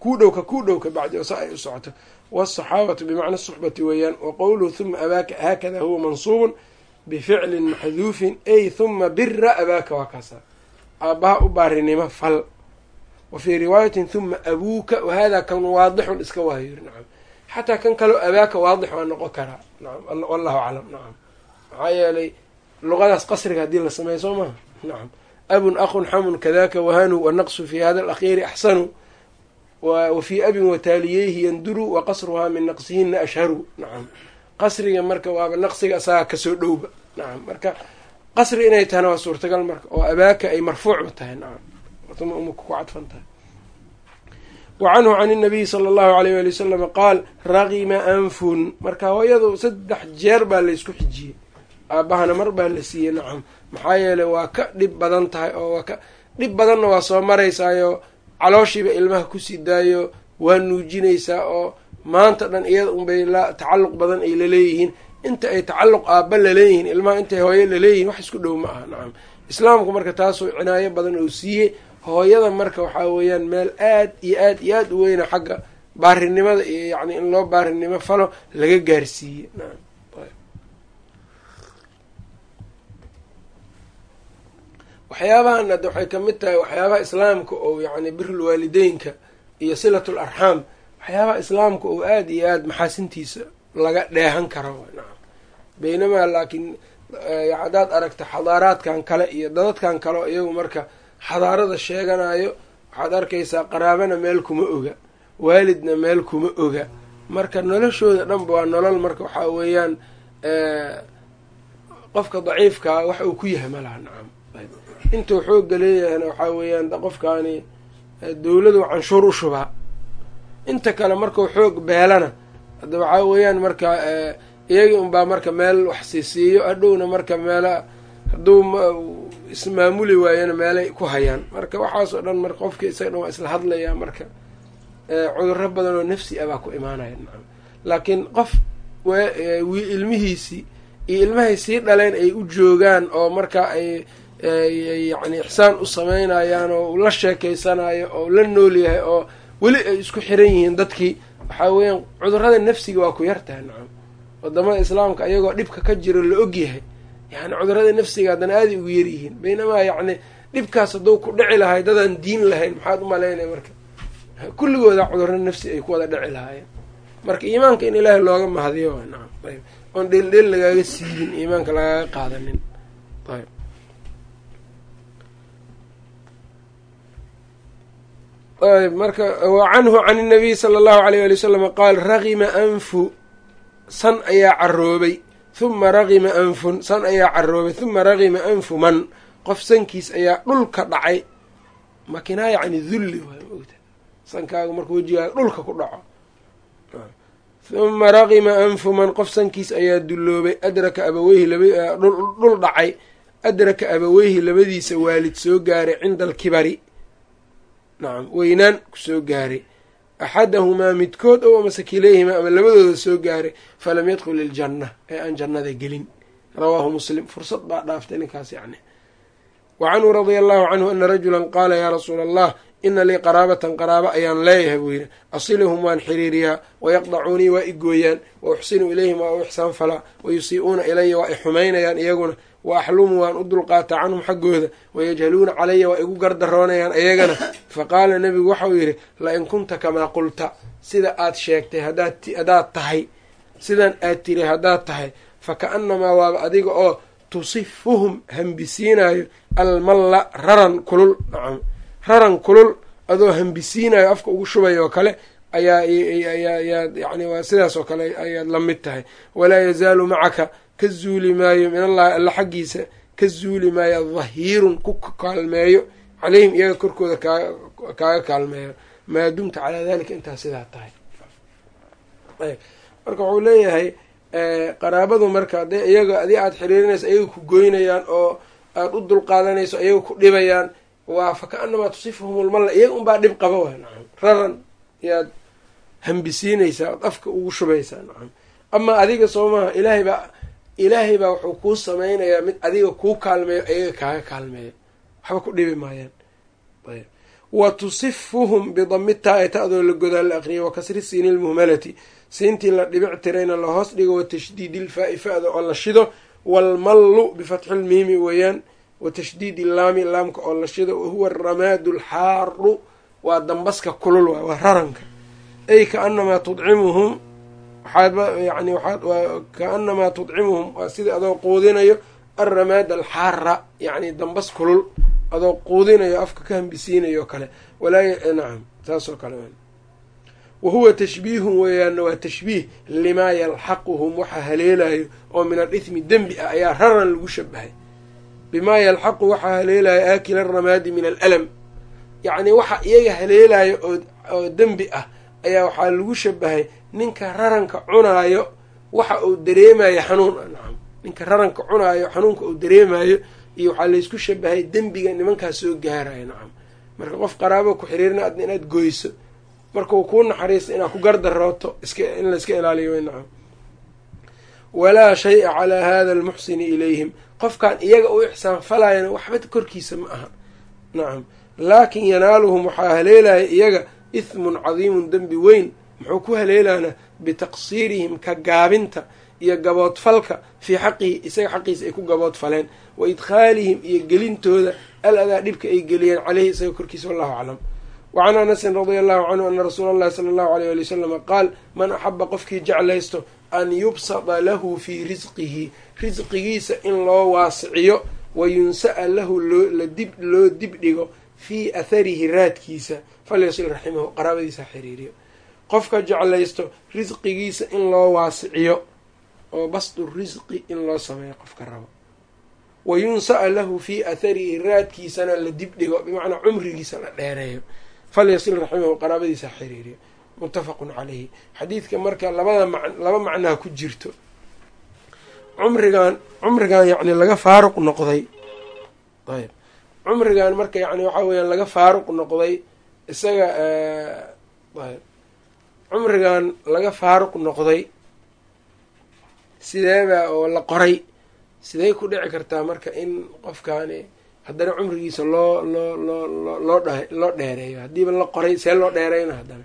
Kuu dhowka kuu dhowka bacdi oo sa ay u socoto wاsaxaabatu bimacna suxbati weeyaan wa qowluhu huma abaaka haakada huwa mansuubun bificlin maxduufin ay huma bira abaaka waa kaasa aabaha u baarinimo fal wa fii riwaayatin huma abuuka wahada kan waadixun iska waayo yiri nacam xataa kan kaleo abaaka waadix waa noqon karaa nacam wallahu aclam nacam maxaa yeelay luqadaas qasriga haddii la sameeyo soo maha nacam abun aqun xamun kadaka wahanu wanaqsu fi hada alakhiiri axsanu wa fii abin wataaliyeyhi yanduru wa qasruhaa min naqsihina ashharu. Nacam qasriga marka waaba naqsiga asagaa ka soo dhowba. Nacam marka qasri inay tahana waa suurtagal marka oo abaaka ay marfuucba tahay. Nacam uma umuka ku cadfan tahay. Wa canhu can inabiyi sala allahu alayh wali wasalama qaal raqima anfun. Marka hooyadu saddex jeer baa laysku xijiyey. Aabahana mar baa la siiyey. Nacam maxaa yeeley waa ka dhib badan tahay oo waa ka dhib badanna waa soo maraysaayo calooshiiba ilmaha ku sii daayo waa nuujinaysaa oo maanta dhan iyada unbay la tacalluq badan ay laleeyihiin inta ay tacalluq aaba laleeyihiin ilmaha intay hooyo laleeyihiin wax isku dhow ma aha nacam islaamku marka taasoo cinaayo badan oo siiyey hooyada marka waxaa weeyaan meel aad iyo aad iyo aad u weyna xagga baarinimada iyo yacni in loo baarinimo falo laga gaarsiiye nacam waxyaabahan hadda waxay ka mid tahay waxyaabaha islaamka oo yacni birul waalideynka iyo silatul arxaam. Waxyaabaha islaamka oo aada iyo aada maxaasintiisa laga dheehan karo nacam baynamaa laakiin haddaad aragta xadaaraadkan kale iyo dadadkan kale oo iyagu marka xadaarada sheeganayo waxaad arkaysaa qaraabana meel kuma oga waalidna meel kuma oga. Marka noloshooda dhanba waa nolol marka waxaa weeyaan qofka daciifkaa wax uu ku yahay malaha nacam intuu xoogga leeyahayna waxaa weeyaan qofkaani dawladu canshuur u shubaa inta kale markuu xoog beelana hadda waxaa weeyaan marka iyagii unbaa marka meel wax siisiiyo hadhowna marka meela hadduu ismaamuli waayana meelay ku hayaan. Marka waxaasoo dhan marka qofkii isaga dhan waa isla hadlayaa marka cudurro badan oo nafsi ah baa ku imaanaya laakiin qof ilmihiisii iyo ilmahay sii dhaleen ay u joogaan oo marka ay yacni ixsaan u sameynayaan oo la sheekeysanayo oo la nool yahay oo weli ay isku xiran yihiin dadkii. Waxaa weeyaan cudurrada nafsiga waa ku yartahay nacam. Wadamada islaamka ayagoo dhibka ka jiro la ogyahay yani cudurrada nafsiga haddana aaday ugu yaryihiin baynamaa yacni dhibkaas hadduu ku dhici lahay dadaan diin lahayn maxaad u malaynaya marka? Kulligooda cudurro nafsi ay ku wada dhici lahaayeen. Marka iimaanka in ilaahay looga mahadiyo waa nacam ayb oon dheeldheel lagaaga siidin iimaanka lagaaga qaadanin. Ayb marka wa canhu can innabiy sala allahu alayh ali wasalam qaal ragima anfu san ayaa caroobay huma ragima anfun san ayaa caroobay huma ragima anfu man qof sankiis ayaa dhulka dhacay. Makinaa yacni dulli waay ma ogta sankaaga markuu wejigaaga dhulka ku dhaco. Huma raqima anfu man qof sankiis ayaa dulloobay. Adraka abaweyhi labadhul dhacay. Adraka abaweyhi labadiisa waalid soo gaaray cinda alkibari nacam weynaan ku soo gaaray. Axadahumaa midkood ow amase kileyhimaa ama labadooda soo gaaray falam yadkhul iljanna ee aan jannada gelin. Rawaahu muslim fursad baa dhaaftay ninkaas yacni. Wa canhu radia allahu canhu ana rajulan qaala yaa rasuula allah ina lii qaraabatan qaraabo ayaan leeyahay buu yidhi. Asiluhum waan xiriiriyaa wayaqdacuunii waa i gooyaan wa uxsinu ilayhim waa u ixsaan falaa wayusii'uuna ilaya waa i xumaynayaan iyaguna wa axlumu waan u dulqaataa canhum xaggooda wayajhaluuna calaya waa igu gardaroonayaan ayagana fa qaala nebigu waxau yidhi la-in kunta kamaa qulta sida aad sheegtay haddaad tahay sidan aad tiri haddaad tahay fa ka'annamaa waaba adiga oo tusifuhum hambisiinayo almalla raran kulul nacam raran kulul adoo hambisiinayo afka ugu shubay oo kale ayaa ayaad yani waa sidaas oo kale ayaad la mid tahay walaa yazaalu macaka ka zuuli maayo min allahi alla xaggiisa ka zuuli maayo dahiirun ku kaalmeeyo calayhim iyaga korkooda kaaga kaalmeeyo. Maa dumta calaa dalika intaa sidaa tahay. Marka wuxuu leeyahay qaraabadu marka hadee iyaga adii aada xiriirinayso ayaga ku goynayaan oo aada u dulqaadanayso ayaga ku dhibayaan waa fa ka-anamaa tusifuhum lmalla iyaga unbaa dhib qaba wa nacam. Raran yaad hambisiinaysaa ood afka ugu shubaysaa nacam. Amaa adiga soo maaha ilaahay baa ilaahay baa wuxuu kuu samaynayaa mid adiga kuu kaalmeeyo ayaga kaaga kaalmeeyo. Waxba ku dhibi maayaan wa tusifuhum bidami taa-i ta-doo la godaa la aqriyay wa kasri siini lmuhmalati siintii la dhibic tirayna la hoos dhigo wa tashdiidi ilfaa-i fa-da oo la shido. Waalmallu bifatxi lmiimi weeyaan wa tashdiidi laami laamka oo la shido. Wahuwa aramaadu alxaaru waa dambaska kulul waay waa raranka. Ay kaanamaa tudcimuhum kaanamaa tudcimuhum waa sidii adoo quudinayo alramaad alxaara yacni dambas kulul adoo quudinayo afka ka hambisiinayo kale. Walaa nacam saasoo kale. Wahuwa tashbiihun weeyaanna waa tashbiih limaa yalxaquhum waxa haleelayo oo min alithmi dembi ah ayaa raran lagu shabahay bimaa yalxaqu waxaa haleelayo aakila aramaadi min alalam. Yacni waxa iyaga haleelayo oo dembi ah ayaa waxaa lagu shabahay ninka raranka cunaayo waxa uu dareemayo xanuun. Nacam ninka raranka cunaayo xanuunka uu dareemayo iyo waxaa laysku shabahay dembiga nimankaas soo gaarayo nacam marka qof qaraabo ku xiriirina adna inaad goyso markau kuu naxariisto inaad ku gardarooto iska in la ilaaliyo way nacam walaa shay-a calaa hada almuxsini ilayhim. Qofkan iyaga u ixsaan falayana waxba korkiisa ma aha. Nacam laakin yanaaluhum waxaa haleelaya iyaga ithmun cadiimun dembi weyn muxuu ku haleelaana bitaqsiirihim ka gaabinta iyo gaboodfalka fii xaqihi isaga xaqiisa ay ku gaboodfaleen wa idkhaalihim iyo gelintooda al adaa dhibka ay geliyeen caleyhi isaga korkiisa wallahu aclam. Wa can anasin radia allahu canhu ana rasuula allahi sala allahu aleyh ali wasalama qaal man axaba qofkii jeclaysto an yubsada lahu fii risqihi risqigiisa in loo waasiciyo wa yunsa'a lahu loodib loo dib dhigo fii atharihi raadkiisa falyasil raximahu qaraabadiisa xiriiriyo qofka jeclaysto risqigiisa in loo waasiciyo oo basdu risqi in loo sameeyo qofka rabo. Wa yunsa'a lahu fii atharihi raadkiisana la dib dhigo bimacnaa cumrigiisa la dheereeyo. Falyasil raximahu qaraabadiisa xiriiriyo. Muttafaqun caleyhi xadiidka marka labada ma laba macnaha ku jirto. Cumrigan cumrigan yacni laga faaruq noqday. Ayb cumrigan marka yani waxaa weyaan laga faaruq noqday isaga ayb cumrigan laga faaruq noqday sideebaa oo la qoray sidey ku dhici kartaa marka in qofkaani haddana cumrigiisa loo loo loo loo loo dh loo dheereeyo? Haddiiba la qoray see loo dheereyna haddana.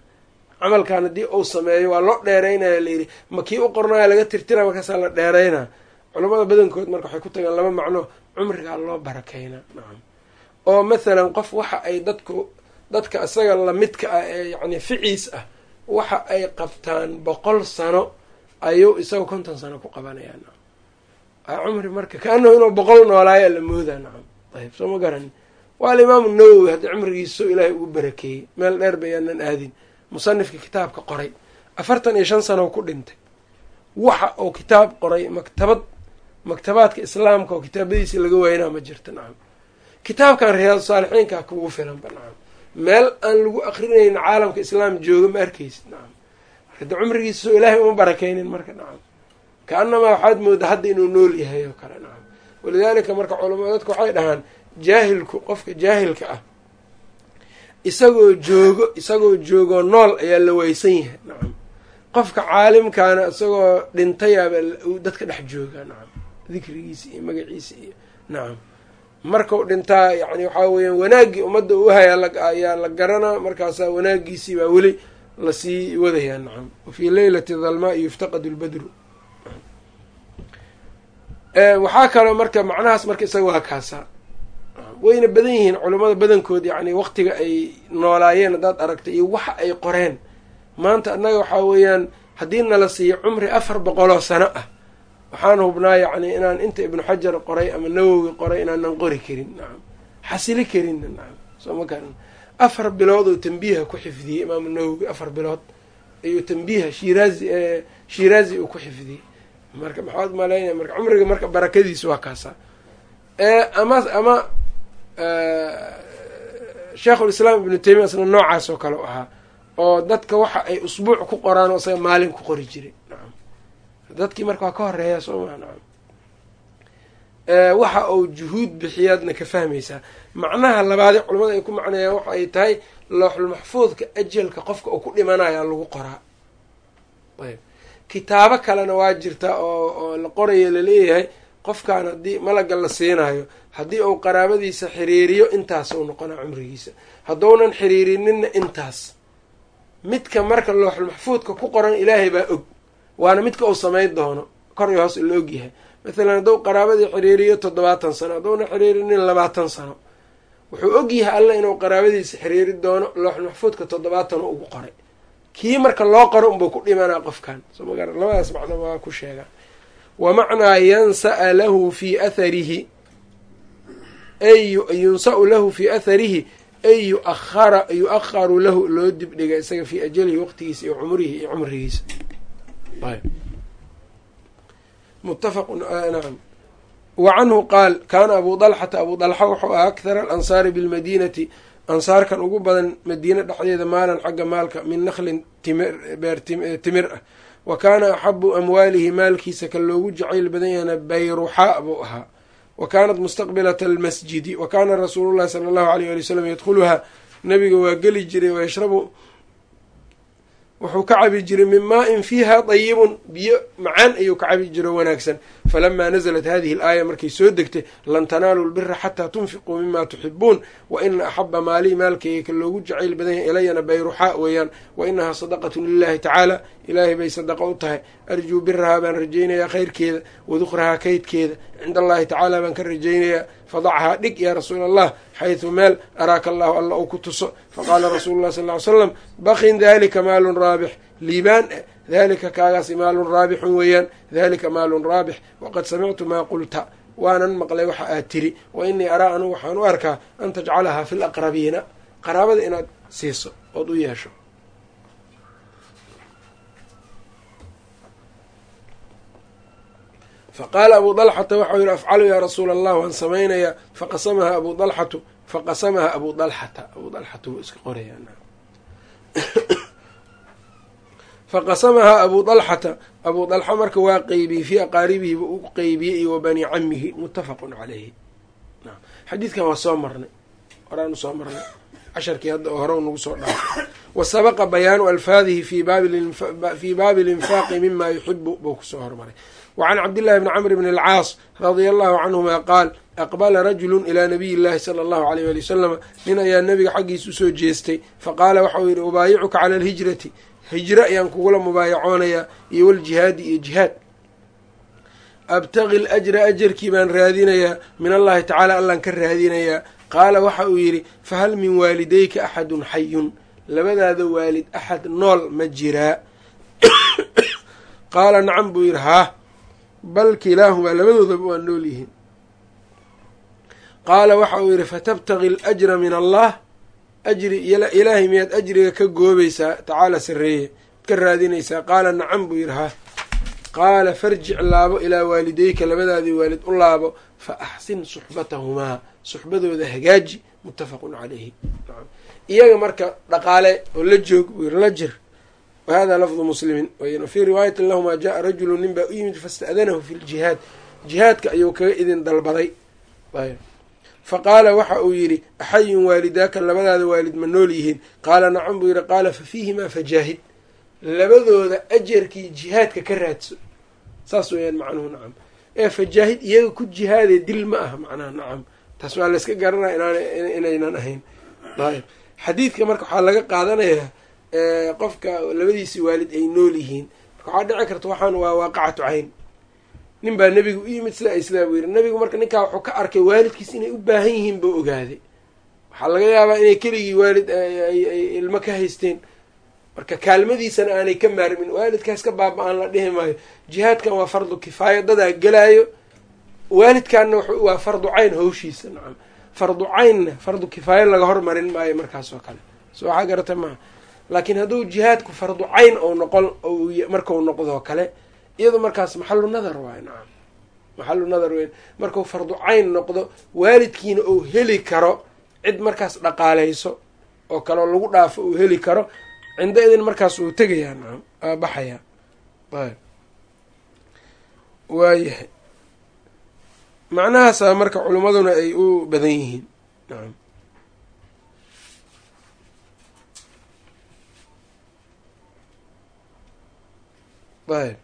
Camalkan haddii uu sameeyo waa loo dheereynaya layidhi ma kii u qornaya laga tirtira markaasaa la dheereynaa culamada badankood marka waxay ku tagaan laba macno cumrigaa loo barakeynaa nacam oo mathalan qof waxa ay dadku dadka isaga lamidka ah ee yacni ficiis ah waxa ay qabtaan boqol sano ayuu isaga konton sano ku qabanayaa nacam cumri marka kaanahu inuu boqol noolaayaa la moodaa nacam ayb soo ma garani waa alimaamu nawowi hadda cimrigiisa oo ilaahay ugu barakeeyey meel dheer bayaanan aadin. Musanifka kitaabka qoray. Afartan iyo shan sano ku dhintay. Waxa uu kitaab qoray maktabad maktabaadka islaamka oo kitaabadiisa laga waynaa ma jirta nacam kitaabkan riyaadu saalixiinka kugu filanba nacam meel aan lagu akrinayn caalamka islaam jooga ma arkaysid nacam marka cumrigiisa soo ilaahay uma barakeynin marka nacam ka-anamaa waxaad mooda hadda inuu nool yahay oo kale nacam walidaalika marka culama dadka waxay dhahaan jaahilku qofka jaahilka ah isagoo joogo isagoo joogoo nool ayaa la waysan yahay nacam qofka caalimkaana isagoo dhintayaaba dadka dhex jooga nacam dikrigiisa iyo magaciisa iyo nacam markau dhintaa yani waxaa weeyaan wanaaggii ummadda u haya ayaa la garanaa markaasaa wanaagiisii baa weli la sii wadayaa nacam wafii leylati dalmaai yuftaqadu lbadru waxaa kaloo marka macnahaas marka isaga waa kaasaa wayna badan yihiin culammada badankood yacni waqtiga ay noolaayeen haddaad aragtay iyo waxa ay qoreen. Maanta annaga waxaa weeyaan haddii nala siiyo cumri afar boqoloo sano ah waxaan hubnaa yacni inaan inta ibnu xajar qoray ama nawowi qoray inaanan qori karin. Nacam xasili karinna nacam soo ma garan. Afar bilood oo tambiiha ku xifdiyey imaamu nawowi afar bilood. Ayuu tambiiha shiraazi shiraazi uu ku xifdiyey. Marka maxaad maleynaya marka cumriga marka barakadiisa waa kaasa ama ama sheikhulislaam ibnu taymiya isna noocaas oo kale ahaa oo dadka waxa ay usbuuc ku qoraan oo isaga maalin ku qori jiray dadkii marka waa ka horreeya soo maa nacam waxa uu juhuud bixiyaadna ka fahmaysaa macnaha labaadee culamada ay ku macneeyaan waxa ay tahay looxulmaxfuudka ajalka qofka uu ku dhimanaya lagu qoraa. Ayb. Kitaabo kalena waa jirta oo oo la qorayo la leeyahay qofkan haddii malaga la siinayo haddii uu qaraabadiisa xiriiriyo intaas uu noqonaa cumrigiisa. Hadduunan xiriirininna intaas. Midka marka looxulmaxfuudka ku qoran ilaahay baa og waana midka uu samayn doono. Kor iyo hoos la og yahay. Mathalan hadduu qaraabadii xiriiriyo toddobaatan sano hadduuna xiriirinin labaatan sano wuxuu og yahay alla inuu qaraabadiisa xiriiri doono looxulmaxfuudka toddobaatan ugu qoray. Kii marka loo qoro unbuu ku dhimanaa qofkan. Labadaas macno waa ku sheegaa wa macnaa yansaa lahu fii atharihi ay yunsau lahu fii atharihi ay yuahara yu-aharu lahu loo dibdhiga isaga fii ajalihi waqtigiisa iyo cumrihi iyo cumrigiisa wa canhu qaal kaana abu dalxata abu dalxa wuxuu ahaa akhara alansaari bilmadiinati ansaarkan ugu badan madiine dhexdeeda maalan xagga maalka min nakhlin timir ah wa kaana axabu amwaalihi maalkiisa ka loogu jacayl badan yahna bayruxaa buu ahaa wa kaanat mustaqbilata almasjidi wa kaana rasuulu llahi sala allahu alayh ali wasalam yadkhuluhaa nabiga waa geli jiray wayashrabu wuxuu ka cabi jiray min maa-in fiiha dayibun biyo macaan ayuu ka cabi jiro wanaagsan falamaa nasalat hadihi alaaya markay soo degtay lan tanaalu lbira xataa tunfiquu mima tuxibuun wa ina axaba maalii maalkayga ka loogu jacayl badan yahay ilayana bayruxaa weeyaan wa inahaa sadaqatun lilahi tacaala ilaahay bay sadaqa u tahay arjuu birahaa baan rajaynayaa khayrkeeda wadukrahaa kaydkeeda cinda allahi tacaala baan ka rajaynayaa fadachaa dhig yaa rasuula allah xaysu meel araaka allahu alla uu ku tuso faqaala rasuulu llahi sal ly slam bakin dalika maalun raabix liibaan dalika kaagaasi maalun raabixun weeyaan dalika maalun raabix waqad samictu maa qulta waanan maqlay waxa aad tiri wa inii araa anugu waxaan u arkaa an tajcalahaa fi laqrabiina qaraabada inaad siiso ood u yeesho faqaala abu dalxata waxau yihi afcalu yaa rasuula allah waan samaynayaa faqasamaha abu dalxatu faqasamaha abu dalxata abu dalxata wuu iska qoraya faqasamahaa abu dalxata abu dalxa marka waa qeybiyey fii aqaaribihi buu u qeybiyey iyo wa bani camihi muttafaqun caleyhi xadiidkan waa soo marnay. Horaanu soo marnay. Casharkii hadda hore nagu soo dhaafay. Wa sabaqa bayaanu alfaadihi fii baabi linfaaqi mima yuxibu buu ku soo hormaray. Wa can cabdillahi bni camr bni alcaas radia allahu canhuma qaal aqbala rajulu ilaa nabiyi llahi sala allahu aleyh wali wasalama nin ayaa nabiga xaggiisa u soo jeestay faqaala waxau yihi ubaayicuka cala alhijrati hijro ayaan kugula mubaayacoonayaa iyo waljihaadi iyo jihaad. Abtaqi l ajarkii baan raadinayaa min allahi tacaala allaan ka raadinayaa. Qaala waxa uu yidhi fahal min waalidayka axadun xayun labadaada waalid axad nool ma jiraa qaala nacam buu yidhi haa bal kilaahumaa labadoodaba waa nool yihiin. Qaala waxa uu yidhi fatabtagi alajra min allah ajri ilaahay miyaad ajriga ka goobaysaa tacaala sarreeye ka raadinaysaa. Qaala nacam buu yidhi qaala farjic laabo ilaa waalideyka labadaadii waalid u laabo fa axsin suxbatahumaa. Suxbadooda hagaaji muttafaqun calayhi. Iyaga marka dhaqaale oo la joog buu yidhi la jir. Wa hada lafdu muslimin. W fii riwaayatin lahumaa jaءa rajulu nin baa u yimid fasta'danahu fi ljihaad jihaadka ayuu kaga idin dalbaday faqaala waxa uu yidhi axayun waalidaaka labadaada waalid ma nool yihiin. Qaala nacam buu yidhi qaala fa fiihimaa fajaahid. Labadooda ajarkii jihaadka ka raadso. Saas weeyaan macnuhu nacam. Ee fajaahid iyaga ku jihaadee dil ma aha macnaha nacam. Taas waa layska garanaya inaan inaynan ahayn. Ayb xadiidka marka waxaa laga qaadanayaa qofka labadiisi waalid ay nool yihiin. Marka waxaa dhici karta waxaan waa waaqacatu cayn nin baa nebigu u yimid sida islaa buu yidhi nebigu marka ninkaa wuxuu ka arkay waalidkiis inay u baahan yihiin buu ogaaday. Waxaa laga yaabaa inay keligii waalid ay ilmo ka haysteen. Marka kaalmadiisana aanay ka maarmin waalidkaas ka baaba-aan la dhihi maayo. Jihaadkan waa fardu kifaaya dadaa gelaayo waalidkaanna waa fardu cayn hawshiisa nacam. Fardu caynna fardu kifaaya laga hormarin maayo markaas oo kale. So waxaa garata maaha. Laakiin hadduu jihaadku fardu cayn ou noqon markau noqdoo kale iyado markaas maxalu nadar waay nacam maxalu nadar weyn. Markuu fardu cayn noqdo waalidkiina uu heli karo cid markaas dhaqaaleyso oo kaleo lagu dhaafo uu heli karo cinda idin markaas uu tegayaa nacam aa baxayaa. Ayb. Waayahay macnahaasa marka culimmaduna ay u badan yihiin nacam ayb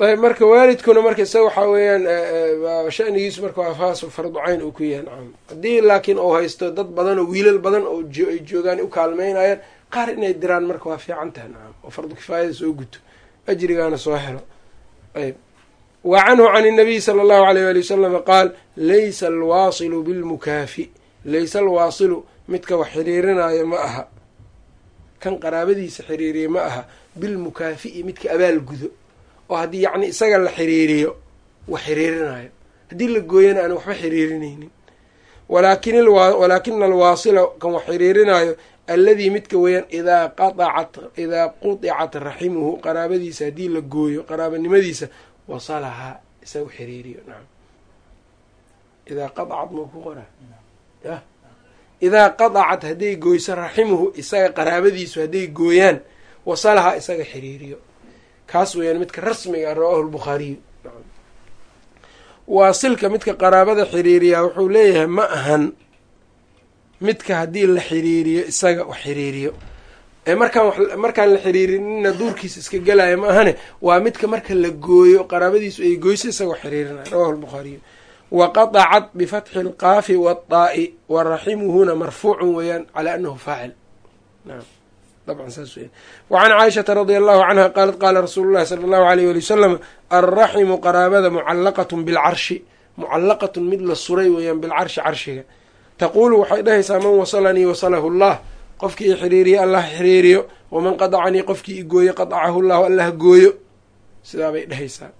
ayb marka waalidkuna marka isaga waxaa weeyaan shanigiisu marka waa faas fardu cayn uu ku yahay nacam haddii laakiin uu haysto dad badan oo wiilal badan oo ay joogaan u kaalmeynayaan qaar inay diraan marka waa fiican tahay. Nacam oo fardu kifaayada soo guto ajrigaana soo helo. Ayb. Wa canhu can inabiy sala allahu alayh wali wasalama qaal laysa alwaasilu bilmukaafi. Laysa alwaasilu midka wax xiriirinaayo ma aha. Kan qaraabadiisa xiriiriya ma aha. Bilmukaafi'i midka abaal gudo oo haddii yacni isaga la xiriiriyo wax xiriirinayo. Haddii la gooyana aan waxba xiriirinaynin. Walaakin walaakina alwaasila kan wax xiriirinayo alladii midka weeyaan idaa qaacat idaa qudicat raximuhu qaraabadiisa haddii la gooyo qaraabanimadiisa wasalahaa isaga xiriiriyo. Nacam idaa qadacat ma ku qoraa? Yah idaa qadacat hadday gooyso raximuhu isaga qaraabadiisu hadday gooyaan wasalahaa isaga xiriiriyo kaas weeyaan midka rasmiga rawaahu lbukhaariyu waasilka midka qaraabada xiriiriyaa wuxuu leeyahay ma ahan midka haddii la xiriiriyo isaga wax xiriiriyo. Ee markaan markaan la xiriirinina duurkiisa iska gelaya ma ahane waa midka marka la gooyo qaraabadiisu ay goyso isaga wax xiriirinaya rawahu lbukhaariyu wa qadacat bifatxi alqaafi waadaa'i wa raximuhuna marfuucun weeyaan calaa anahu faacil wacan caaishata radia allahu canha qaalat qaala rasuulu llahi sala allahu alayh wali wasalam alraximu qaraabada mucallaqatun bilcarshi mucallaqatun mid la suray weeyaan bilcarshi carshiga taquulu waxay dhahaysaa man wasalanii wasalahu llah qofkii i xiriiriye allah xiriiriyo waman qadacanii qofkii i gooyo qadacahu llahu allah gooyo sidaa bay dhahaysaa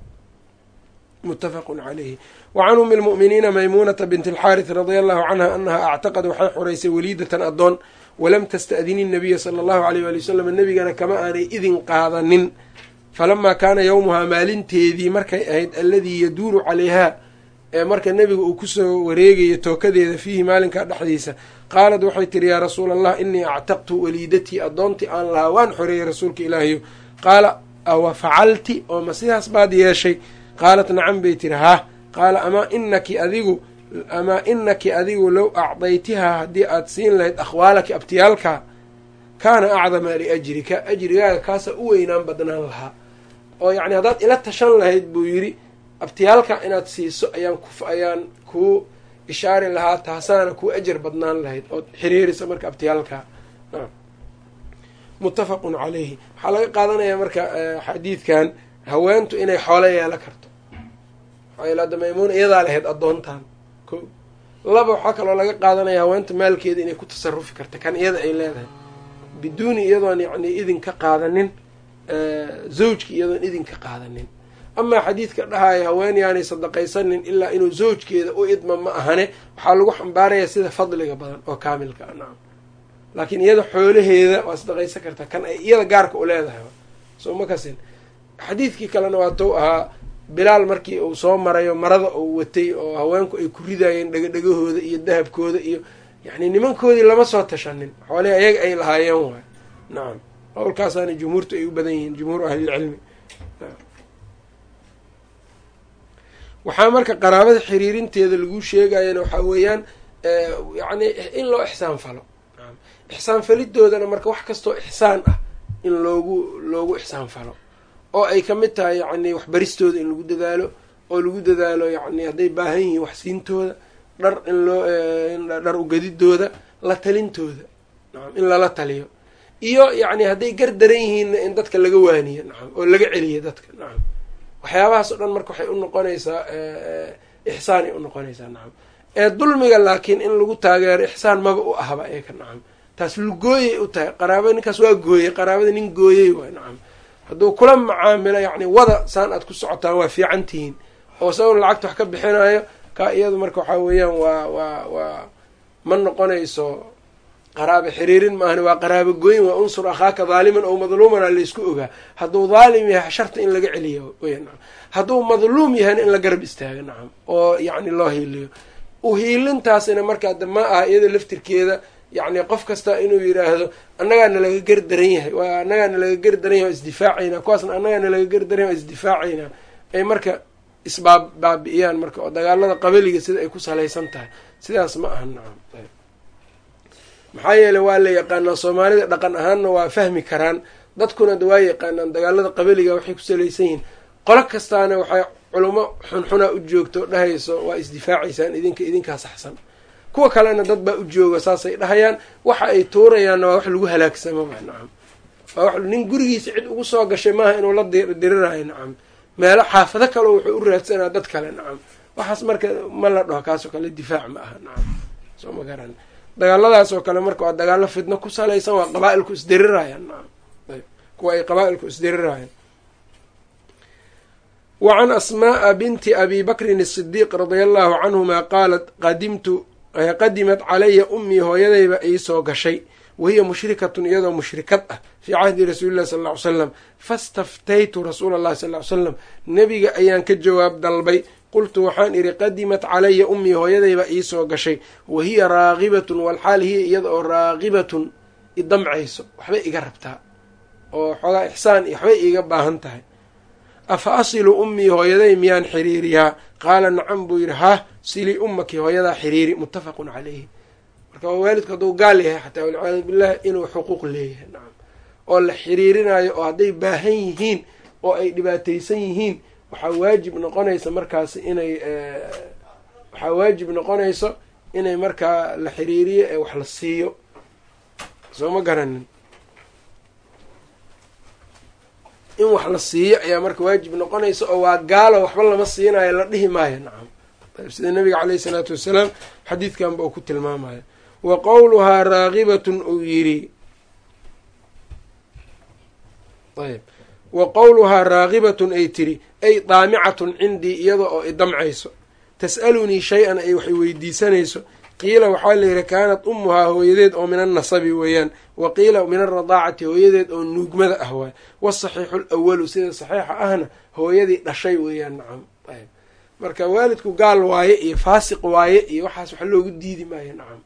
muttafaqun calayhi wa can umi lmu'miniina maymuunata binti alxaaris radia allahu canha anaha actaqad waxay xoreysay waliidatan addoon walam tasta'dini nabiya sala allahu aleyh waali wasalam nebigana kama aanay idin qaadanin. Falamaa kaana yowmuhaa maalinteedii markay ahayd alladii yaduuru calayhaa ee marka nebiga uu ku soo wareegayo tookadeeda fiihi maalinkaa dhexdiisa qaalad waxay tihi yaa rasuula allah inii actaqtu waliidatii addoontii aan lahaa waan xoreeyey rasuulka ilaahiyo qaala awa facalti? Oo ma sidaas baad yeeshay. Qaalat nacam bay tiri haah qaala amaa inaki adigu amaa inaki adigu low acdaytihaa haddii aad siin lahayd akhwaalaki abtiyaalka kaana acdama liajrika ajrigaaga kaasa u weynaan badnaan lahaa. Oo yacni haddaad ila tashan lahayd buu yidhi abtiyaalka inaad siiso ayaan ayaan kuu ishaari lahaa taasaana kuu ajar badnaan lahayd ood xiriirisa marka abtiyaalka. Muttafaqun calayhi. Waxaa laga qaadanayaa marka xadiidkan haweentu inay xoolo yeelo karto. Maxaa maymuuna iyadaa lahayd addoontan ko laba waxaa kaloo laga qaadanaya haweenta maalkeeda inay ku tasarufi karta. Kan iyada ay leedahay. Biduuni iyadoon yacni idin ka qaadanin zawjki iyadoon idinka qaadanin. Amaa xadiidka dhahaya haween yaanay sadaqaysanin ilaa inuu zawjkeeda u idma ma ahane waxaa lagu xambaarayaa sida fadliga badan oo kaamilka ah. Nacam laakiin iyada xoolaheeda waa sadaqaysan kartaa kan ay iyada gaarka u leedahay. Soo ma kasin. Xadiidkii kalena waa tou ahaa bilaal markii uu soo marayo marada uu watay oo haweenku ay ku ridayeen dhegadhegahooda iyo dahabkooda iyo yacni nimankoodii lama soo tashanin. Xoolihi ayaga ay lahaayeen waay. Nacam qowlkaasaana jumhuurtu ay u badan yihiin jumhuur ahlilcilmi. Waxaa marka qaraabada xiriirinteeda lagu sheegayana waxaa weeyaan yacni in loo ixsaan falo. Ixsaan falidoodana marka wax kastoo ixsaan ah in loogu loogu ixsaan falo oo ay ka mid tahay yacni waxbaristooda in lagu dadaalo oo lagu dadaalo yacni hadday baahan yihiin waxsiintooda dhar in loo dhar ugadidooda la talintooda nacam in lala taliyo. Iyo yacni hadday gar daran yihiinna in dadka laga waaniyo nacam oo laga celiyo dadka nacam waxyaabahaas oo dhan marka waxay u noqonaysaa ixsaanay u noqonaysaa nacam ee dulmiga laakiin in lagu taageero ixsaan maba u ahba eeka nacam taas lugooyay u tahay qaraabada ninkaas waa gooyey qaraabada nin gooyey waay nacam hadduu kula macaamilo yacni wada saan aad ku socotaan waa fiican tihiin oo sabab lacagta wax ka bixinayo kaa iyadu marka waxaa weeyaan waa waa waa ma noqonayso qaraabo xiriirin maahani waa qaraabo gooyin waa unsur akhaaka daaliman oo madluumana laysku ogaa. Hadduu daalim yahay sharta in laga celiyo nacam hadduu madluum yahayna in la garab istaago nacam oo yacni loo hiiliyo. Uhiilintaasina markaa de ma aha iyada laftirkeeda yacni qof kasta inuu yidhaahdo annagaa nalaga gar daran yahay. Waa nalaga gar daran yahay waa isdifaacaynaa kuwaasna annagaa nalaga gar daran yahay waa isdifaacaynaa ay marka isbaab baabi'iyaan marka oo dagaalada qabaliga sida ay ku salaysan tahay. Sidaas ma aha nacam maxaa yeeley waa la yaqaanaa soomaalida dhaqan ahaanna waa fahmi karaan. Dadkuna da waa yaqaanaan dagaalada qabaliga waxay ku salaysan yihiin. Qolo kastaana waxay culummo xunxunaa u joogto dhahayso waa isdifaacaysaan idinka idinkaa saxsan kuwa kalena dad baa u jooga saasay dhahayaan waxa ay tuurayaanna waa wax lagu halaagsamo nacam. Waa nin gurigiisa cid ugu soo gashay maaha inuu la dirirayo nacam. Meelo xaafado kaleo wuxuu u raadsanaa dad kale nacam. Waxaas marka ma la dhaho kaasoo kale difaac ma aha nacam. Soo ma garan. Dagaaladaas oo kale marka waa dagaalo fidno ku salaysan waa qabaa-ilku isdirirayaan nacam. Kuwa ay qabaa-ilku isdirirayaan wa can binti abi bakrin asidiiq radia allahu canhuma qaalat qadimtu qadimat calaya ummii hooyadayba iisoo gashay. Wahiya mushrikatun iyadoo mushrikad ah. Fii cahdi rasuulillahi sal ly slam fastaftaytu rasuula allahi sal ly slam nebiga ayaan ka jawaab dalbay. Qultu waxaan idhi qadimat calaya ummii hooyadayba iisoo gashay. Wa hiya raagibatun walxaal hiya iyada oo raagibatun idamcayso waxbay iga rabtaa oo xoogaa ixsaan iyo waxbay iiga baahan tahay afa asilu ummii hooyaday miyaan xiriiriyaa? Qaala nacam buu yidhi hah silii ummaki hooyadaa xiriiri muttafaqun caleyhi marka waalidku hadduu gaal yahay xataa walciyaadu billah inuu xuquuq leeyahay nacam. Oo la xiriirinayo oo hadday baahan yihiin oo ay dhibaataysan yihiin waxaa waajib noqonaysa markaas inay waxaa waajib noqonayso inay markaa la xiriiriyo ee wax la siiyo. Soo ma garanin in wax la siiyo ayaa marka waajib noqonaysa oo waa gaalo waxba lama siinayo la dhihi maayo. Nacam. Sida nabiga caleyhi isalaatu wassalaam xadiidkanba uu ku tilmaamaya wa qowluhaa raagibatun uu yidhi ayb wa qowluhaa raagibatun ay tiri ay daamicatun cindii iyada oo idamcayso tas'alunii shay-an ay waxay weydiisanayso qiila waxaa layidhi kaanat ummuhaa hooyadeed oo min annasabi weeyaan. Wa qiila min alradaacati hooyadeed oo nuugmada ah waay. Wasaxiixu lawalu sida saxiixa ahna hooyadii dhashay weeyaan nacam. Marka waalidku gaal waaye iyo faasiq waaye iyo waxaas wax loogu diidi maayo nacam.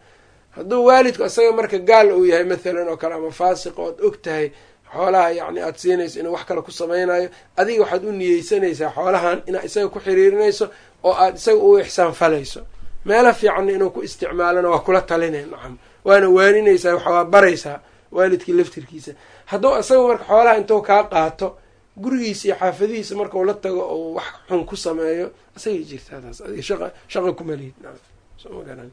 Hadduu waalidku isaga marka gaal uu yahay mathalan oo kale ama faasiq ood og tahay xoolaha yacni aada siinayso inuu wax kale ku samaynayo adiga waxaad u niyeysanaysaa xoolahan inaad isaga ku xiriirinayso oo aada isaga u ixsaan falayso meelo fiicanna inuu ku isticmaalona waa kula talinay nacam. Waana waaninaysaa waxwaa baraysaa waalidkii laftirkiisa. Hadduu isaga marka xoolaha intuu kaa qaato gurigiisa iyo xaafadihiisa markau la tago oo wax xun ku sameeyo isagay jirtaa taas. Adiga shaqa shaqa kuma lihid nacam.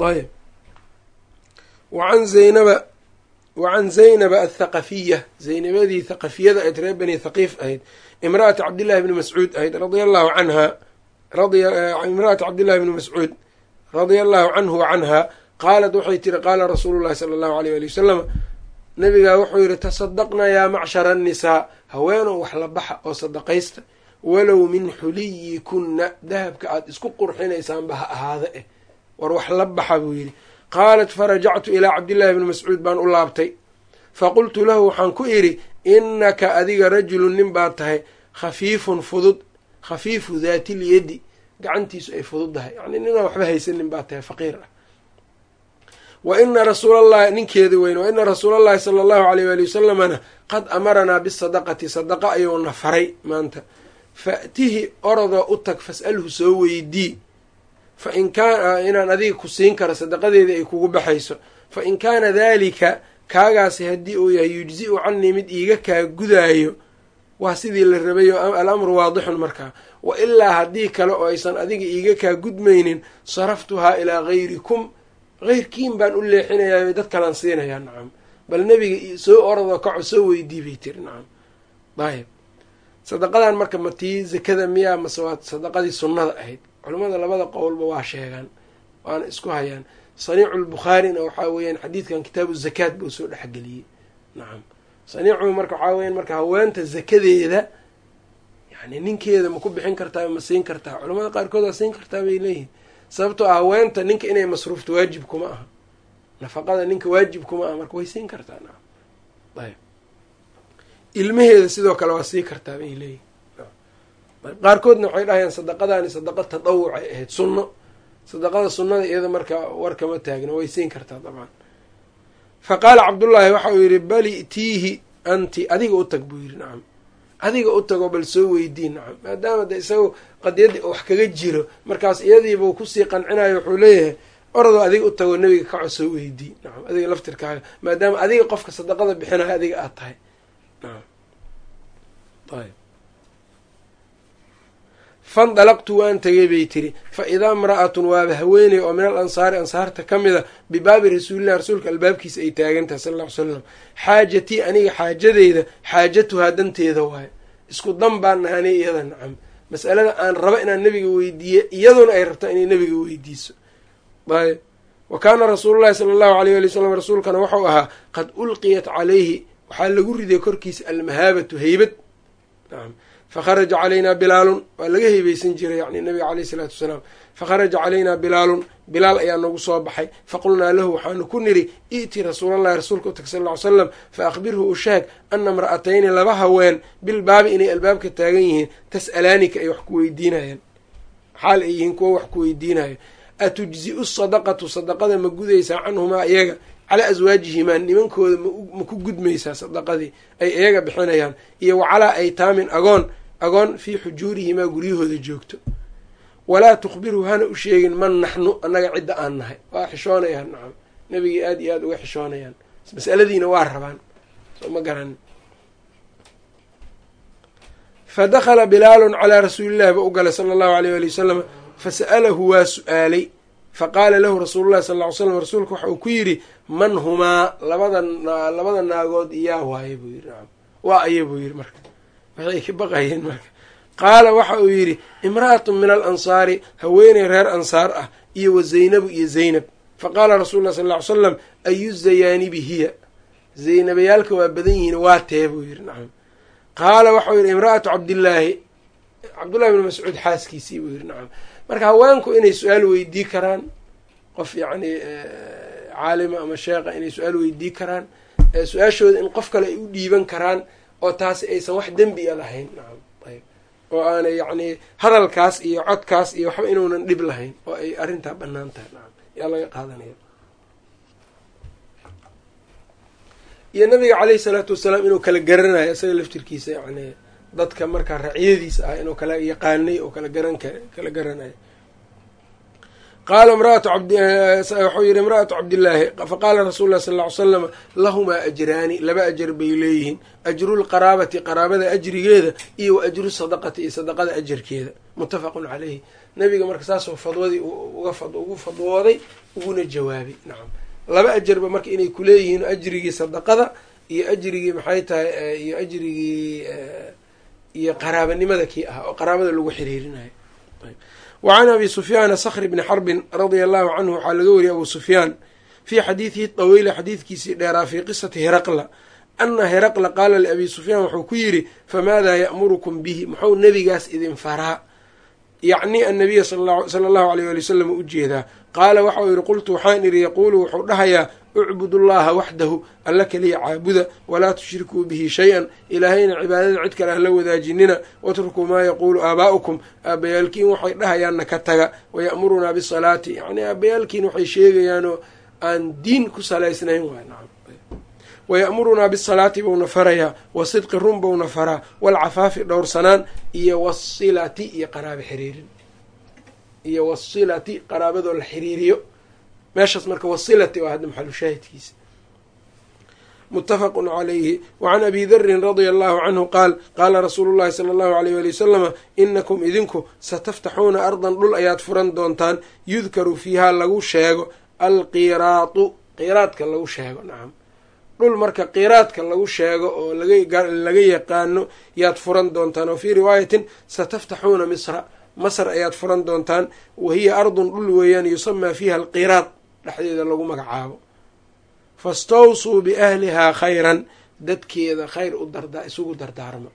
Ayb wacan zaynaba wacan zaynaba athaqafiya zaynabadii thaqafiyada ayd reer bani thaqiif ahayd imra'ati cabdillahi bni mascuud ahayd radia allahu canha imra'ati cabdillahi bni mascuud radia allahu canhu wa canha qaalat waxay tiri qaala rasuulu llahi sala allahu aleyh ali wasalama nabigaa wuxuu yidhi tasadaqna yaa macshara annisaa haweenoo wax la baxa oo sadaqaysta walow min xuliyikunna dahabka aada isku qurxinaysaanba ha ahaada eh war wax la baxa buu yidhi qaalat farajactu ilaa cabdillahi bni mascuud baan u laabtay. Faqultu lahu waxaan ku idhi innaka adiga rajulun nin baad tahay khafiifun fudud khafiifu daatilyadi gacantiisu ay fududdahay yani ninaan waxba haysanin baad tahay faqiir ah. Wa ina rasuulallahi ninkeeda weyn wa ina rasuulallahi sala allahu aleyh waali wasalamana qad amaranaa bisadaqati sadaqa ayuuna faray maanta. Fa'tihi orodoo u tag fas'alhu soo weydii fa in kaana inaan adiga ku siin karo sadaqadeedii ay kugu baxayso fa in kaana daalika kaagaasi haddii uu yahay yujzi-u canii mid iiga kaa gudaayo waa sidii la rabayo alamru waadixun markaa. Wa ilaa haddii kale oo aysan adiga iiga kaa gudmaynin saraftuhaa ilaa gayrikum heyrkiin baan u leexinayaa dad kalaan siinayaa nacam. Bal nebiga soo orodoo kaco soo weydii bay tiri nacam. Dayib sadaqadan marka ma zakada miyaa mase waa sadaqadii sunnada ahayd culimmada labada qowlba waa sheegaan waana isku hayaan. Saniicu lbukhaarina waxaa weeyaan xadiidkan kitaabu zakaat buu soo dhexgeliyey. Nacam saniicu marka waxaa weyan marka haweenta zakadeeda yani ninkeeda ma ku bixin kartaa ma siin kartaa. Culamada qaarkood waa siin kartaa bay leeyihiin sababtoo ah haweenta ninka inay masruufto waajib kuma aha. Nafaqada ninka waajib kuma aha marka way siin kartaa. Nacam ayb ilmaheeda sidoo kale waa sii kartaa bay leeyihiin qaarkoodna waxay dhahayaan sadaqadaani sadaqa tadawucay ahayd sunno. Sadaqada sunnada iyada marka warkama taagna way siin kartaa dabcan. Fa qaala cabdullaahi waxa uu yidhi bali tiihi anti adiga u tag buu yidhi nacam. Adiga u tagoo bal soo weydiin nacam. Maadaama de isagu qadiyadii wax kaga jiro markaas iyadiibuu ku sii qancinayo wuxuu leeyahay orodoo adiga u tagoo nebiga kaco soo weydii nacam. Adiga laftirkaaga. Maadaama adiga qofka sadaqada bixinayo adiga aad tahay. Nacam. Ayb fandalaqtu waan tegay bay tiri fa idaa imra'atun waaba haweeney oo min al ansaari ansaarta ka mida bibaabi rasuulillahi rasuulka albaabkiisa ay taagantahay sal alla ly slam xaajatii aniga xaajadeyda xaajatuhaa danteeda waayo isku dan baan nahanay iyada nacam mas'alada aan rabo inaan nebiga weydiiye iyaduna ay rabto inay nebiga weydiiso ayb wa kaana rasuulullahi sala allahu aleyh ali wasalam rasuulkana wuxuu ahaa qad ulqiyat calayhi waxaa lagu riday korkiisa almahaabatu heybad nacam fakharaja calaynaa bilaalun waa laga heybeysan jiray yani nabiga caleyh isalaatu wasalaam fakharaja calaynaa bilaalun bilaal ayaa nagu soo baxay. faqulnaa lahu waxaanu ku nidhi i'ti rasuulallahi rasuulka u tag sal ly slam fa akhbirhu u sheeg ana imra'atayni laba haween bilbaabi inay albaabka taagan yihiin tas'alaanika ay wax ku weydiinayaan xaal ay yihiin kuwa wax ku weydiinayo atujzi-u sadaqatu sadaqada ma gudaysaa canhumaa iyaga calaa aswaajihimaa nimankooda ma ku gudmaysaa sadaqadii ay iyaga bixinayaan iyo wa calaa aytaamin agoon agoon fii xujuurihimaa guryahooda joogto. Walaa tukhbirhu hana u sheegin man naxnu annaga cidda aan nahay. Waa xishoonayaan nacam nebigii aada iyo aada uga xishoonayaan. Mas'aladiina waa rabaan. Soo ma garanin fa dakhala bilaalun calaa rasuulillahi ba u galay sala allahu aleyh ali wasalam fasa'alahu waa su'aalay. Faqaala lahu rasuulullahi sal ly slam rasuulka waxa uu ku yidhi man humaa labada labada naagood iyaa waaye buu yidhi nacam waa aya buu yidhi marka waxay ka baqayeen marka. Qaala waxa uu yidhi imra'atun min al ansaari haweeney reer ansaar ah iyo wa zaynabu iyo zaynab. Faqaala rasul lah sal ly slam ayu zayaanibi hiya? Zaynabayaalka waa badan yihiin waa tee buu yidhi nacam. Qaala waxau yidhi imra'atu cabdillaahi. Cabdullahi bni mascuud xaaskiisii buu yidhi nacam. Marka haweenku inay su'aal weydii karaan qof yacni caalima ama sheekha inay su'aal weydii karaan su'aashooda in qof kale ay u dhiiban karaan oo taasi aysan wax dembiya lahayn. Nacam ayb oo aanay yacni hadalkaas iyo codkaas iyo waxba inuunan dhib lahayn oo ay arrintaa bannaan tahay. Nacam yaa laga qaadanaya. Iyo nabiga caleyhi salaatu wasalaam inuu kala garanayo isaga laftirkiisa yacni dadka markaa racyadiisa ah inuu kala yaqaanay oo kala garan kala garanayo qaala abwuxuu yihi imra'atu cabdillaahi faqaala rasuulu lah sal ly slam lahumaa ajraani laba ajar bay leeyihiin ajrulqaraabati qaraabada ajrigeeda iyo ajru sadaqati iyo sadaqada ajarkeeda muttafaqun caleyhi nabiga marka saasoo fadwadii ugu fadwooday uguna jawaabay nacam laba ajarba marka inay kuleeyihiin ajrigii sadaqada iyo ajrigii maxay tahay iyo ajrigii iyo qaraabanimada kii ah oo qaraabada lagu xiriirinayo wa can abi sufyaana skr bni xarbin radia allahu canhu waxaa laga wariyay abu sufyaan fii xadiidihi tawiili xadiidkiisii dheeraa fii qisati heraqla ana heraqla qaala liabi sufyaan wuxuu ku yidhi famaadaa ya'murukum bihi muxuu nebigaas idin faraa yacni annabiya sala allahu aleyh wali wasalam u jeedaa qaala waxau yidhi qultu waxaan idhi yaquulu wuxuu dhahayaa ucbud ullaha waxdahu alla keliya caabuda walaa tushrikuu bihi shay-an ilaahayna cibaadada cid kale hala wadaajinina watrukuu maa yaquulu aabaa'ukum aabayaalkiin waxay dhahayaanna ka taga waya'murunaa bisalaati yacni aabayaalkiin waxay sheegayaanoo aan diin ku salaysnayn waya'murunaa bisalaati bouna farayaa wasidqi run bouna faraa waalcafaafi dhowrsanaan iyo wasilati iyo qaraabo xiriirin iyo wasilati la meeshaas marka wasilati waa hadda maxalu shaahidkiisa. Mutafaqun calayhi wacan abi darin radia allahu canhu qaal qaala rasuulu llahi sala allahu aleyh wali wasalama inakum idinku sataftaxuuna ardan dhul ayaad furan doontaan. Yudkaru fiihaa lagu sheego alqiraatu. Qiraadka lagu sheego nacam dhul marka qiraadka lagu sheego oo laga yaqaano yaad furan doontaan. Oo fii riwaayatin sataftaxuuna misra. Masr ayaad furan doontaan. Wa hiya ardun dhul weeyaan yusamaa fiiha alqiraad dhexdeeda lagu magacaabo. Fastawsuu biahlihaa khayran dadkeeda khayr u darda isugu dardaarma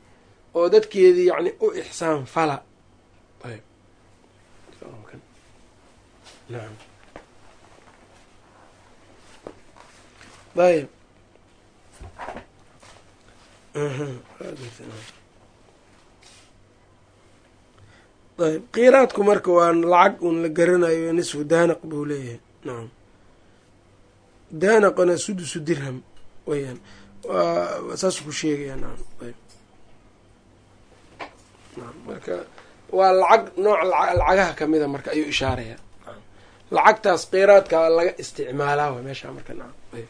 oo dadkeedii yacni u ixsaan fala. Ayb. Ayb. Qiraadku marka waa lacag un la garanayo nisfu daanaq buu leeyahay nacam daanaqana sudusu dirham weyaan saasuu ku sheegaya nacam ayb. Marka waa lacag nooc lacagaha kamida marka ayuu ishaaraya lacagtaas qiraadka laga isticmaalaa wa meeshaa marka nacam ayb.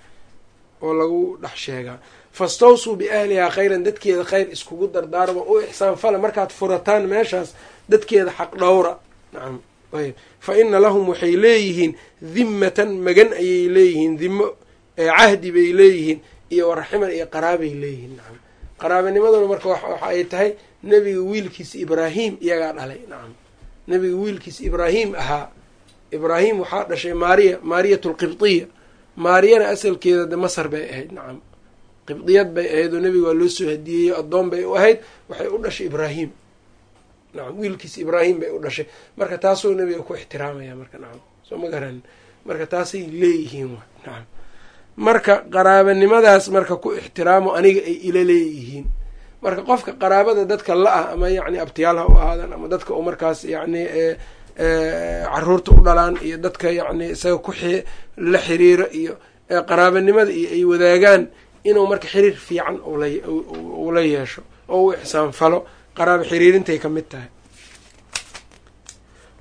Oo lagu dhex sheegaa. Fastawsuu biahlihaa khayran dadkeeda khayr iskugu dardaarma. U ixsaan fala markaad furataan meeshaas dadkeeda xaq dhowra. Nacam ayb. Fa ina lahum waxay leeyihiin dimmatan magan ayay leeyihiin dimo cahdi bay leeyihiin iyo waraximan iyo qaraabay leeyihiin nacam qaraabanimaduna marka waxa ay tahay nebiga wiilkiisa ibraahim iyagaa dhalay nacam nebiga wiilkiisa ibraahim ahaa. Ibraahim waxaa dhashay maariya maariyat lqibdiya maariyana asalkeeda de masar bay ahayd nacam qibdiyad bay ahayd oo nebiga waa loo soo hadiyeeyo addoon bay u ahayd waxay u dhashay ibraahim nacam wiilkiisa ibraahim bay u dhashay. Marka taasoo nebiga ku ixtiraamaya marka nacam soo ma garanin marka taasay leeyihiin wa nacam marka qaraabanimadaas marka ku ixtiraamo aniga ay ila leeyihiin. Marka qofka qaraabada dadka la-ah ama yacni abtiyaal ha u ahaadan ama dadka u markaas yacni carruurta u dhalaan iyo dadka yacni isaga ku la xiriiro iyo qaraabanimada iyo ay wadaagaan inuu marka xiriir fiican ula yeesho oo u ixsaan falo qaraabo xiriirintay ka mid tahay.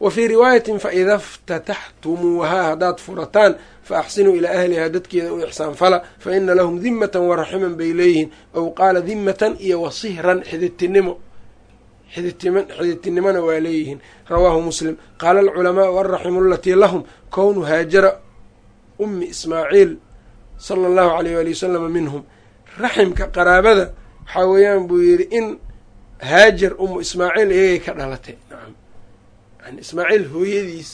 Wa fii riwaayatin faida ftataxtumuuhaa haddaad furataan fa axsinuu ilaa ahlihaa dadkeeda u ixsaan fala fa ina lahum dimatan waraximan bay leeyihiin ow qaala dimatan iyo wasihran xididtinimo xididtinimona waa leeyihiin. Rawaahu muslim qaala alculamaau alraximu alatii lahum kownu haajara ummi ismaaciil sala allahu aleyh waali wasalama minhum. Raximka qaraabada waxaa weeyaan buu yidhi in haajar umu ismaaciil iyagay ka dhalatay. Nacam yani ismaaciil hooyadiis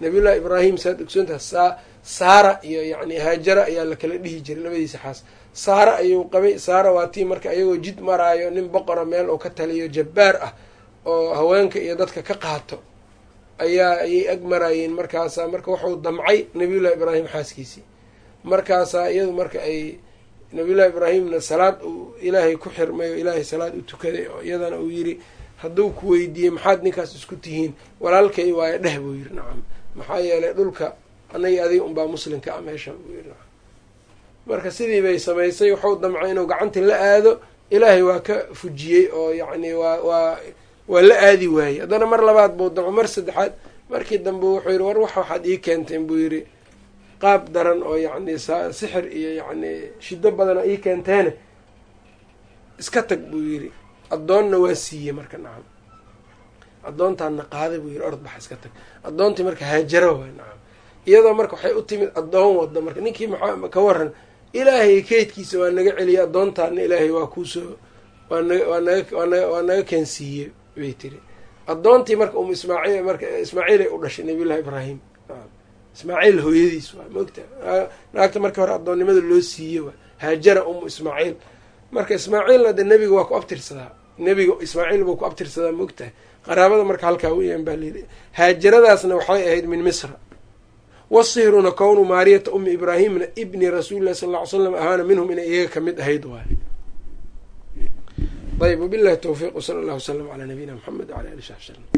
nabiyullahi ibraahim saad ogsoontaha saa saara iyo yacni haajara ayaa la kala dhihi jiray labadiisa xaas. Saara ayuu qabay saara waa tii marka iyagoo jid maraayo nin boqora meel oo ka taliyo jabbaar ah oo haweenka iyo dadka ka qaato ayaa ayay ag maraayeen markaasaa marka wuxuu damcay nabiyullahi ibraahim xaaskiisii. Markaasaa iyadu marka ay nabiyullahi ibraahimna salaad uu ilaahay ku xirmay oo ilaahay salaad u tukaday oo iyadana uu yidhi hadduu ku weydiiyey maxaad ninkaas isku tihiin? Walaalkay waayo dheh buu yidhi. Nacam. Maxaa yeelay dhulka anagi adiga unbaa muslimka ah meesha buu yidhi. Nacam. Marka sidii bay samaysay wuxuu damcay inuu gacantii la aado. Ilaahay waa ka fujiyey oo yacni waa waa waa la aadi waayey. Haddana mar labaad buu damco mar saddexaad markii dambe wuxuu yidhi war wax waxaad ii keenteen buu yidhi qaab daran oo yacni sixir iyo yacni shiddo badana ii keenteene iska tag buu yidhi. Addoonna waa siiyey marka nacam. Addoontaana qaaday buu yidhi ord bax iska tag. Addoontii marka haajaro waay nacam. Iyadoo marka waxay u timid addoon wada marka ninkii maxaa ka waran ilaahay keydkiisa waa naga celiyay addoontaana ilaahay waa kuusoo waa waa naga waa naga keensiiyey bay tiri addoontii marka um ismaaciil marka ismaaciilay u dhashay nabiyullahi ibraahim ismaaciil hooyadiis waa maogta naagta markii hore addoonnimada loo siiye waa haajara umu ismaaciil marka ismaaciilna de nebiga waa ku abtirsadaa. Nebiga ismaaciil buu ku abtirsadaa maogtahay qaraabada marka halkaa weeyaan baa layidhi haajaradaasna waxay ahayd min misra. Wasihruna kownu maariyata umi ibraahimna ibni rasuuli llahi sal ll ly slam ahaana minhum inay iyaga ka mid ahayd waay ayb wabillahi towfiiq wsala allahu wslam calaa nabiyina mxamed wala ali saxbi slm